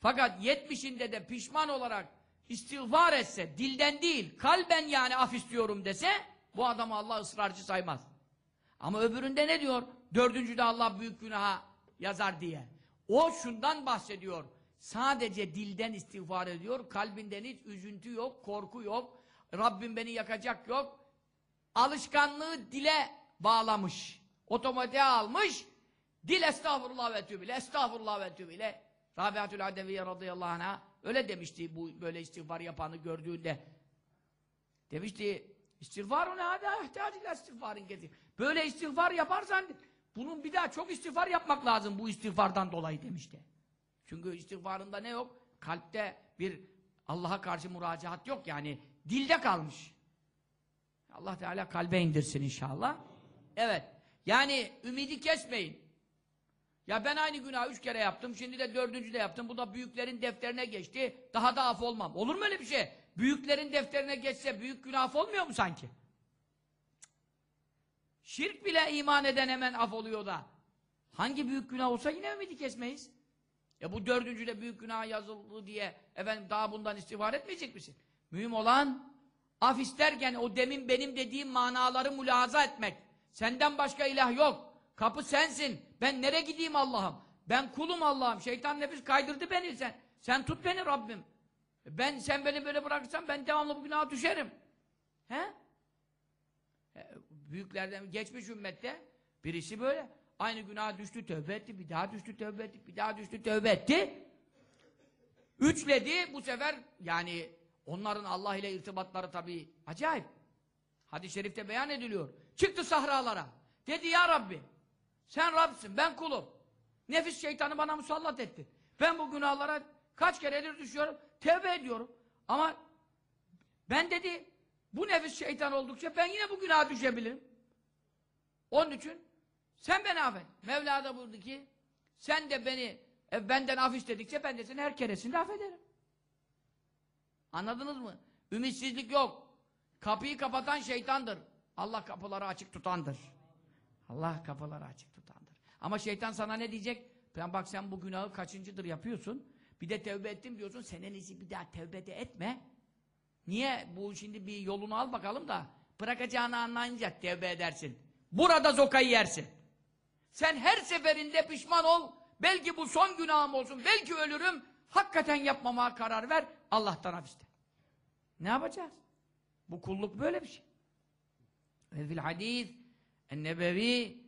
fakat 70'inde de pişman olarak istiğfar etse, dilden değil, kalben yani af istiyorum dese, bu adamı Allah ısrarcı saymaz. Ama öbüründe ne diyor? Dördüncüde Allah büyük günaha yazar diye. O şundan bahsediyor. Sadece dilden istiğfar ediyor, kalbinden hiç üzüntü yok, korku yok, Rabbim beni yakacak yok. Alışkanlığı dile bağlamış, otomatiğe almış, dil estağfurullah ve tübile, estağfurullah ve tübile. Rabiatül Adeviye radıyallahu anh'a öyle demişti bu böyle istiğfar yapanı gördüğünde. Demişti, istiğfarun hâdâ ihtiyacıyla istiğfarın getir. Böyle istiğfar yaparsan bunun bir daha çok istiğfar yapmak lazım bu istiğfardan dolayı demişti. Çünkü istiğfarında ne yok? Kalpte bir Allah'a karşı müracaat yok yani. Dilde kalmış. Allah Teala kalbe indirsin inşallah. Evet. Yani ümidi kesmeyin. Ya ben aynı günahı üç kere yaptım, şimdi de dördüncü de yaptım. Bu da büyüklerin defterine geçti. Daha da af olmam. Olur mu öyle bir şey? Büyüklerin defterine geçse büyük günah olmuyor mu sanki? Şirk bile iman eden hemen af oluyor da. Hangi büyük günah olsa yine ümidi kesmeyiz. Ya bu dördüncüde büyük günah yazıldı diye efendim daha bundan istiğfar etmeyecek misin? Mühim olan af isterken o demin benim dediğim manaları mülahaza etmek. Senden başka ilah yok. Kapı sensin. Ben nereye gideyim Allah'ım? Ben kulum Allah'ım. Şeytan nefis kaydırdı beni sen. Sen tut beni Rabbim. Ben sen beni böyle bırakırsan ben devamlı bu günaha düşerim. He? E, büyüklerden geçmiş ümmette birisi böyle. Aynı günaha düştü, tövbe etti, bir daha düştü, tövbe etti, bir daha düştü, tövbe etti. Üçledi bu sefer yani onların Allah ile irtibatları tabii acayip. Hadis-i şerifte beyan ediliyor. Çıktı sahralara. Dedi ya Rabbi sen Rab'sin ben kulum. Nefis şeytanı bana musallat etti. Ben bu günahlara kaç keredir düşüyorum. Tevbe ediyorum. Ama ben dedi bu nefis şeytan oldukça ben yine bu günaha düşebilirim. Onun için sen beni affet. Mevla da buyurdu ki sen de beni e, benden af istedikçe ben de seni her keresinde affederim. Anladınız mı? Ümitsizlik yok. Kapıyı kapatan şeytandır. Allah kapıları açık tutandır. Allah kapıları açık tutandır. Ama şeytan sana ne diyecek? Ben bak sen bu günahı kaçıncıdır yapıyorsun. Bir de tevbe ettim diyorsun. Sen en iyisi bir daha tevbe de etme. Niye? Bu şimdi bir yolunu al bakalım da bırakacağını anlayınca tevbe edersin. Burada zokayı yersin. Sen her seferinde pişman ol. Belki bu son günahım olsun. Belki ölürüm. Hakikaten yapmamaya karar ver. Allah'tan af iste. Ne yapacağız? Bu kulluk böyle bir şey. Ve fil hadis ennebevi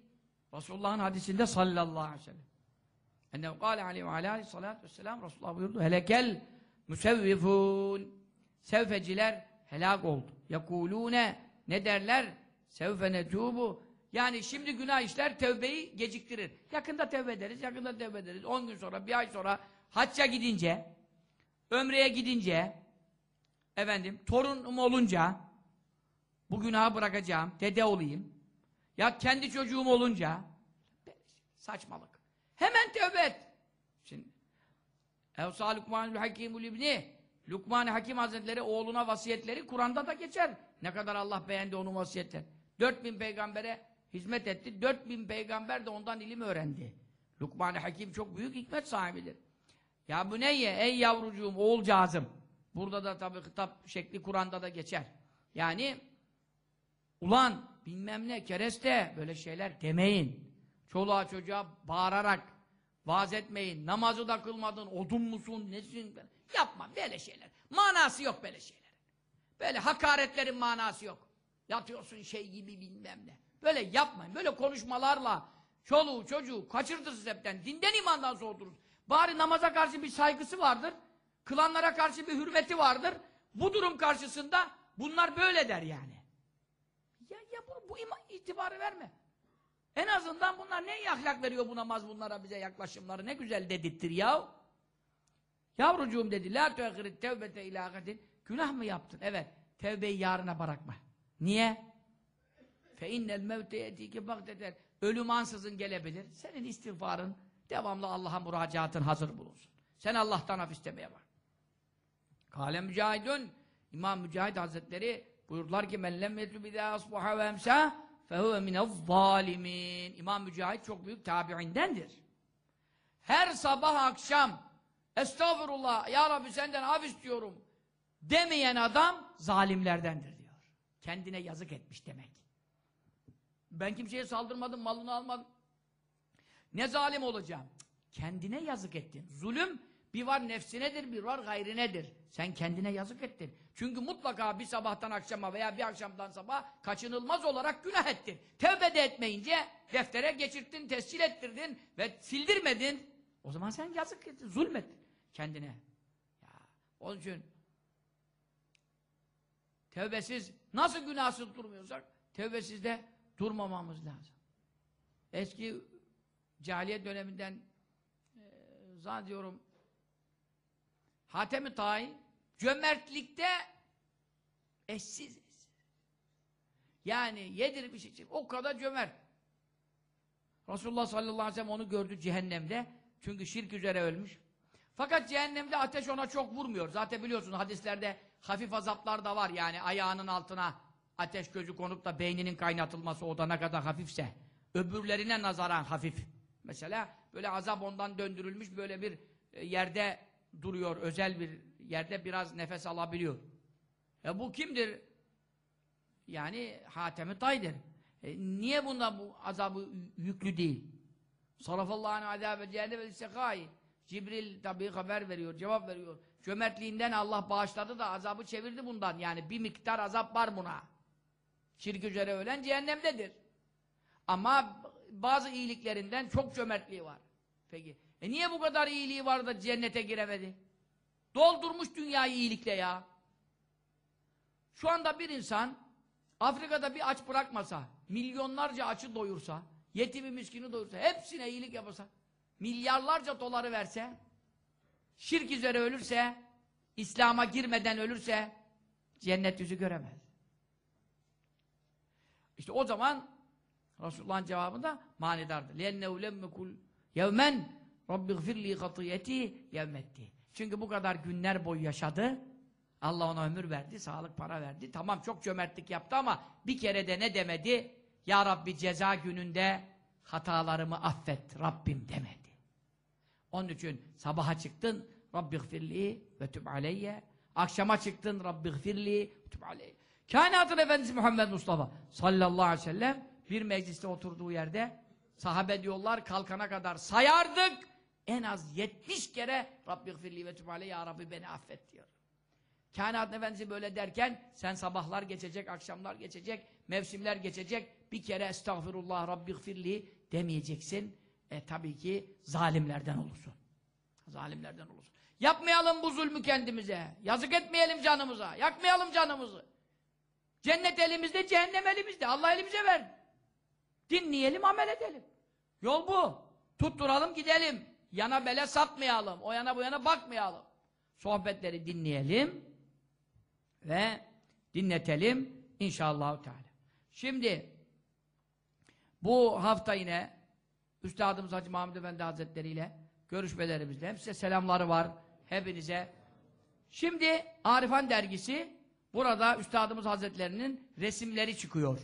Resulullah'ın hadisinde sallallahu aleyhi ve sellem ennehu kâle aleyhi ve aleyhissalâtu vesselâm Resulullah buyurdu helekel müsevvifûn sevfeciler helak oldu. Yakulûne ne derler? Sevfe netûbu yani şimdi günah işler tevbeyi geciktirir. Yakında tevbe ederiz, yakında tevbe ederiz. 10 gün sonra, bir ay sonra hacca gidince, ömreye gidince, efendim, torunum olunca, bu günahı bırakacağım, dede olayım. Ya kendi çocuğum olunca, saçmalık. Hemen tevbe et. Şimdi, Evsa Lukmanül Hakimul İbni, Lukman-ı Hakim Hazretleri oğluna vasiyetleri Kur'an'da da geçer. Ne kadar Allah beğendi onun vasiyetleri. 4000 peygambere hizmet etti. 4000 peygamber de ondan ilim öğrendi. Lukman-ı Hakim çok büyük hikmet sahibidir. Ya bu neye? Ey yavrucuğum, oğulcağızım. Burada da tabii kitap şekli Kur'an'da da geçer. Yani ulan bilmem ne kereste böyle şeyler demeyin. Çoluğa çocuğa bağırarak vaaz etmeyin. Namazı da kılmadın, odun musun, nesin? Yapma böyle şeyler. Manası yok böyle şeyler. Böyle hakaretlerin manası yok. Yatıyorsun şey gibi bilmem ne. Böyle yapmayın. Böyle konuşmalarla çoluğu çocuğu kaçırtırsınız hepten. Dinden imandan soğuturuz. Bari namaza karşı bir saygısı vardır. Kılanlara karşı bir hürmeti vardır. Bu durum karşısında bunlar böyle der yani. Ya, ya bu, bu itibarı verme. En azından bunlar ne ahlak veriyor bu namaz bunlara bize yaklaşımları ne güzel dedittir ya. Yavrucuğum dedi la tuahirit tevbete ilâgatin günah mı yaptın? Evet. Tevbeyi yarına bırakma. Niye? Fe innel mevte yetike bagdeder. Ölüm ansızın gelebilir. Senin istiğfarın devamlı Allah'a müracaatın hazır bulunsun. Sen Allah'tan af istemeye bak. Kale mücahidun İmam Mücahid Hazretleri buyurdular ki men lem yetü bidâ asbaha ve emsâ fehuve minezzâlimîn İmam Mücahid çok büyük tabi'indendir. Her sabah akşam Estağfurullah ya Rabbi senden af istiyorum demeyen adam zalimlerdendir diyor. Kendine yazık etmiş demek. Ben kimseye saldırmadım, malını almadım. Ne zalim olacağım? Kendine yazık ettin. Zulüm bir var nefsinedir, bir var gayrinedir. Sen kendine yazık ettin. Çünkü mutlaka bir sabahtan akşama veya bir akşamdan sabah kaçınılmaz olarak günah ettin. Tevbe de etmeyince deftere geçirttin, tescil ettirdin ve sildirmedin. O zaman sen yazık ettin, zulmettin kendine. Ya, onun için tevbesiz nasıl günahsız durmuyorsak tevbesiz de durmamamız lazım. Eski cahiliyet döneminden e, zannediyorum Hatem-i Tayin cömertlikte eşsiz. Yani yedirmiş için o kadar cömert. Resulullah sallallahu aleyhi ve sellem onu gördü cehennemde. Çünkü şirk üzere ölmüş. Fakat cehennemde ateş ona çok vurmuyor. Zaten biliyorsun hadislerde hafif azaplar da var. Yani ayağının altına ateş gözü konup da beyninin kaynatılması o da ne kadar hafifse. Öbürlerine nazaran hafif. Mesela böyle azap ondan döndürülmüş böyle bir e, yerde duruyor. Özel bir yerde biraz nefes alabiliyor. E bu kimdir? Yani Hatem-i Tay'dir. E niye bunda bu azabı yüklü değil? Sarafallahu an azâbe cehennem ve sekâi. Cibril tabii haber veriyor, cevap veriyor. Cömertliğinden Allah bağışladı da azabı çevirdi bundan. Yani bir miktar azap var buna. Şirk üzere ölen cehennemdedir. Ama bazı iyiliklerinden çok cömertliği var. Peki. E niye bu kadar iyiliği var da cennete giremedi? Doldurmuş dünyayı iyilikle ya. Şu anda bir insan Afrika'da bir aç bırakmasa, milyonlarca açı doyursa, yetimi miskini doyursa, hepsine iyilik yapasa, milyarlarca doları verse, şirk üzere ölürse, İslam'a girmeden ölürse, cennet yüzü göremez. İşte o zaman Resulullah'ın cevabında manidardır. لِيَنَّهُ لَمَّ كُلْ يَوْمَنْ Rabbi gfirli hatiyeti yevmetti. Çünkü bu kadar günler boyu yaşadı. Allah ona ömür verdi, sağlık para verdi. Tamam çok cömertlik yaptı ama bir kere de ne demedi? Ya Rabbi ceza gününde hatalarımı affet Rabbim demedi. Onun için sabaha çıktın Rabbi gfirli ve tüb aleyye. Akşama çıktın Rabbi gfirli ve tüb aleyye. Kainatın Efendisi Muhammed Mustafa sallallahu aleyhi ve sellem bir mecliste oturduğu yerde sahabe diyorlar kalkana kadar sayardık en az 70 kere Rabbi gfirli ve tüb aleyye ya Rabbi beni affet diyor. Kainat Efendisi böyle derken sen sabahlar geçecek, akşamlar geçecek, mevsimler geçecek. Bir kere estağfirullah Rabbi gfirli demeyeceksin. E tabii ki zalimlerden olursun. Zalimlerden olursun. Yapmayalım bu zulmü kendimize. Yazık etmeyelim canımıza. Yakmayalım canımızı. Cennet elimizde, cehennem elimizde. Allah elimize ver. Dinleyelim, amel edelim. Yol bu. Tutturalım, gidelim. Yana bele satmayalım. O yana bu yana bakmayalım. Sohbetleri dinleyelim ve dinletelim inşallah Teala. Şimdi bu hafta yine Üstadımız Hacı Mahmud Efendi Hazretleri ile görüşmelerimizde hepsize selamları var hepinize. Şimdi Arifan dergisi burada Üstadımız Hazretlerinin resimleri çıkıyor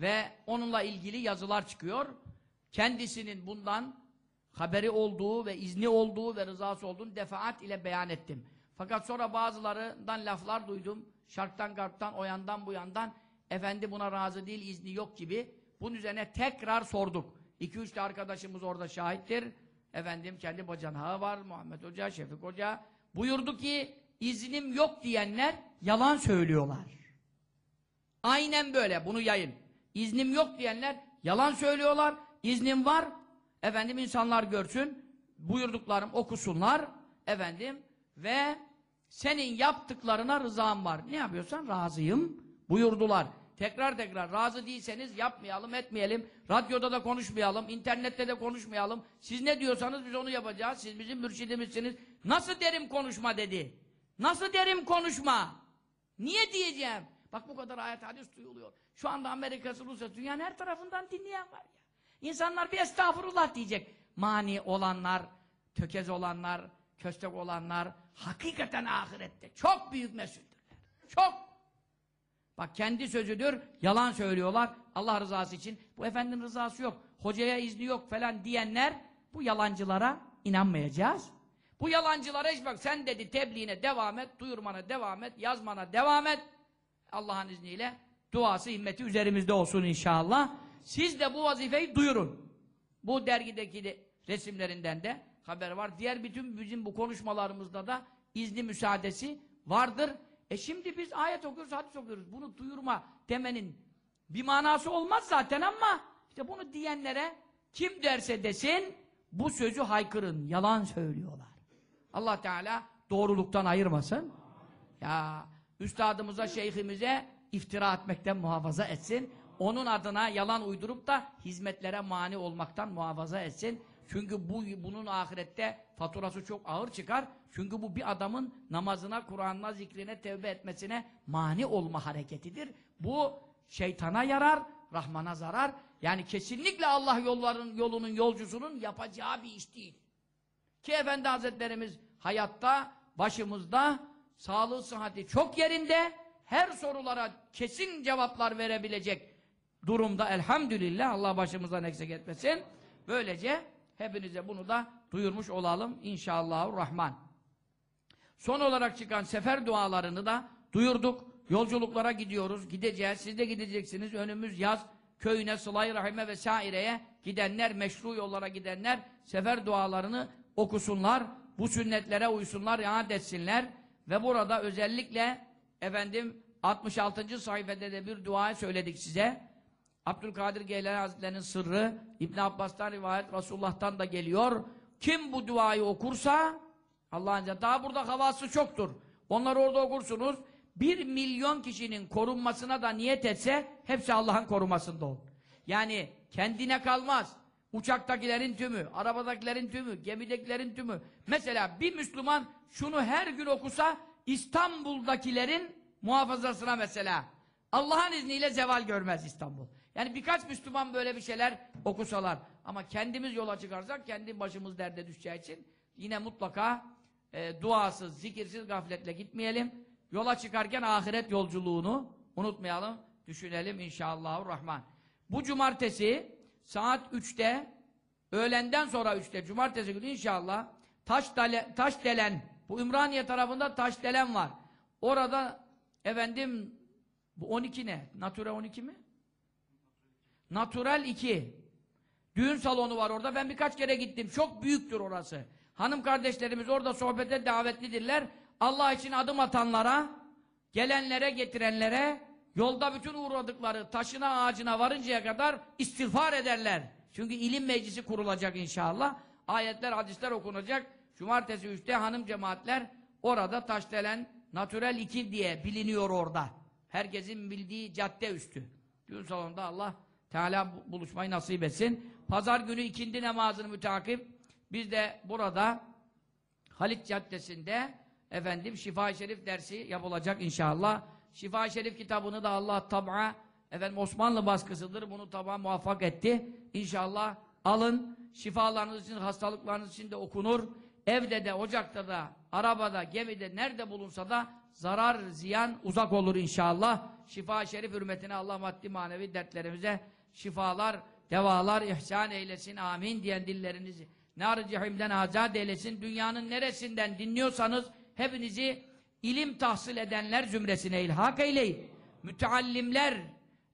ve onunla ilgili yazılar çıkıyor. Kendisinin bundan haberi olduğu ve izni olduğu ve rızası olduğunu defaat ile beyan ettim. Fakat sonra bazılarından laflar duydum. Şarktan, garptan, o yandan, bu yandan. Efendi buna razı değil, izni yok gibi. Bunun üzerine tekrar sorduk. İki üç de arkadaşımız orada şahittir. Efendim kendi bacanağı var, Muhammed Hoca, Şefik Hoca. Buyurdu ki, iznim yok diyenler yalan söylüyorlar. Aynen böyle, bunu yayın. İznim yok diyenler yalan söylüyorlar. İznim var, efendim insanlar görsün, buyurduklarım okusunlar, efendim ve senin yaptıklarına rızam var. Ne yapıyorsan razıyım buyurdular. Tekrar tekrar razı değilseniz yapmayalım, etmeyelim. Radyoda da konuşmayalım, internette de konuşmayalım. Siz ne diyorsanız biz onu yapacağız. Siz bizim mürşidimizsiniz. Nasıl derim konuşma dedi. Nasıl derim konuşma? Niye diyeceğim? Bak bu kadar ayet hadis duyuluyor. Şu anda Amerika'sı, Rusya, dünyanın her tarafından dinleyen var ya. İnsanlar bir estağfurullah diyecek. Mani olanlar, tökez olanlar, köstek olanlar hakikaten ahirette çok büyük mesuldürler. Çok. Bak kendi sözüdür, yalan söylüyorlar Allah rızası için. Bu efendinin rızası yok, hocaya izni yok falan diyenler bu yalancılara inanmayacağız. Bu yalancılara hiç bak sen dedi tebliğine devam et, duyurmana devam et, yazmana devam et. Allah'ın izniyle duası himmeti üzerimizde olsun inşallah. Siz de bu vazifeyi duyurun. Bu dergideki de, resimlerinden de haber var. Diğer bütün bizim bu konuşmalarımızda da izni müsaadesi vardır. E şimdi biz ayet okuyoruz, hadis okuyoruz. Bunu duyurma demenin bir manası olmaz zaten ama işte bunu diyenlere kim derse desin bu sözü haykırın. Yalan söylüyorlar. Allah Teala doğruluktan ayırmasın. Ya üstadımıza, şeyhimize iftira etmekten muhafaza etsin. Onun adına yalan uydurup da hizmetlere mani olmaktan muhafaza etsin. Çünkü bu bunun ahirette faturası çok ağır çıkar. Çünkü bu bir adamın namazına, Kur'an'ına, zikrine, tevbe etmesine mani olma hareketidir. Bu şeytana yarar, Rahman'a zarar. Yani kesinlikle Allah yolların yolunun yolcusunun yapacağı bir iş değil. Ki Efendi Hazretlerimiz hayatta, başımızda, sağlığı, sıhhati çok yerinde, her sorulara kesin cevaplar verebilecek durumda elhamdülillah Allah başımızdan eksik etmesin. Böylece hepinize bunu da duyurmuş olalım inşallahurrahman. Son olarak çıkan sefer dualarını da duyurduk. Yolculuklara gidiyoruz, gideceğiz. Siz de gideceksiniz. Önümüz yaz köyüne, sıla-i rahime vesaireye gidenler, meşru yollara gidenler sefer dualarını okusunlar. Bu sünnetlere uysunlar, iade etsinler. Ve burada özellikle efendim 66. sayfada de bir dua söyledik size. Abdülkadir Geylani Hazretleri'nin sırrı İbn Abbas'tan rivayet Resulullah'tan da geliyor. Kim bu duayı okursa Allah'ın. Daha burada havası çoktur. Onları orada okursunuz. Bir milyon kişinin korunmasına da niyet etse hepsi Allah'ın korumasında olur. Yani kendine kalmaz. Uçaktakilerin tümü, arabadakilerin tümü, gemidekilerin tümü. Mesela bir Müslüman şunu her gün okusa İstanbul'dakilerin muhafazasına mesela Allah'ın izniyle zeval görmez İstanbul. Yani birkaç Müslüman böyle bir şeyler okusalar. Ama kendimiz yola çıkarsak kendi başımız derde düşeceği için yine mutlaka e, duasız, zikirsiz gafletle gitmeyelim. Yola çıkarken ahiret yolculuğunu unutmayalım, düşünelim inşallahurrahman. Bu cumartesi saat 3'te öğlenden sonra 3'te cumartesi günü inşallah Taşdele, Taşdelen bu Ümraniye tarafında Taşdelen var. Orada efendim bu 12 ne? Natura 12 mi? Natural 2. Düğün salonu var orada. Ben birkaç kere gittim. Çok büyüktür orası. Hanım kardeşlerimiz orada sohbete davetlidirler. Allah için adım atanlara, gelenlere, getirenlere, yolda bütün uğradıkları taşına ağacına varıncaya kadar istiğfar ederler. Çünkü ilim meclisi kurulacak inşallah. Ayetler, hadisler okunacak. Cumartesi 3'te hanım cemaatler orada Taşdelen Natural 2 diye biliniyor orada. Herkesin bildiği cadde üstü. Düğün salonunda Allah Teala bu- buluşmayı nasip etsin. Pazar günü ikindi namazını mütakip biz de burada Halit Caddesi'nde efendim Şifa-i Şerif dersi yapılacak inşallah. Şifa-i Şerif kitabını da Allah tab'a efendim Osmanlı baskısıdır. Bunu tabağa muvaffak etti. İnşallah alın. Şifalarınız için, hastalıklarınız için de okunur. Evde de, ocakta da, arabada, gemide, nerede bulunsa da zarar, ziyan uzak olur inşallah. Şifa-i Şerif hürmetine Allah maddi manevi dertlerimize şifalar, devalar ihsan eylesin. Amin diyen dillerinizi nar-ı cehimden azat eylesin. Dünyanın neresinden dinliyorsanız hepinizi ilim tahsil edenler zümresine ilhak eyleyin. Müteallimler,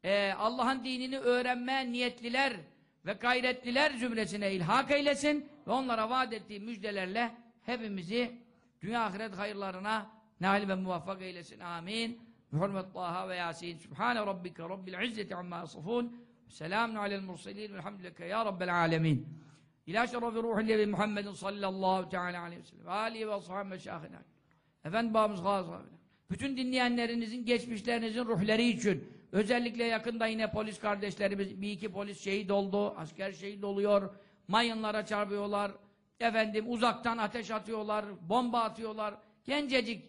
e, Allah'ın dinini öğrenmeye niyetliler ve gayretliler zümresine ilhak eylesin ve onlara vaat ettiği müjdelerle hepimizi dünya ahiret hayırlarına nail ve muvaffak eylesin. Amin. Hürmet Taha ve Yasin. Sübhane Rabbike Rabbil İzzeti amma yasifun. Selamun alel murselin. Velhamdülillah ya Rabbel alemin. İlâ şerefi ruhil nebi Muhammedin sallallahu teala aleyhi ve sellem. Ve âlihi ve ashabı meşâhine. Efendi babamız abi. Bütün dinleyenlerinizin, geçmişlerinizin ruhları için, özellikle yakında yine polis kardeşlerimiz, bir iki polis şehit oldu, asker şehit oluyor, mayınlara çarpıyorlar, efendim uzaktan ateş atıyorlar, bomba atıyorlar, gencecik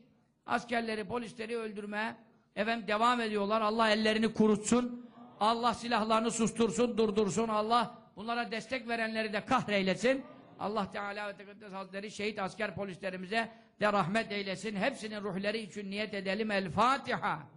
askerleri, polisleri öldürmeye efendim devam ediyorlar. Allah ellerini kurutsun, Allah silahlarını sustursun, durdursun, Allah bunlara destek verenleri de kahreylesin. Allah Teala ve Tekaddes Hazretleri şehit asker polislerimize de rahmet eylesin. Hepsinin ruhları için niyet edelim. El Fatiha.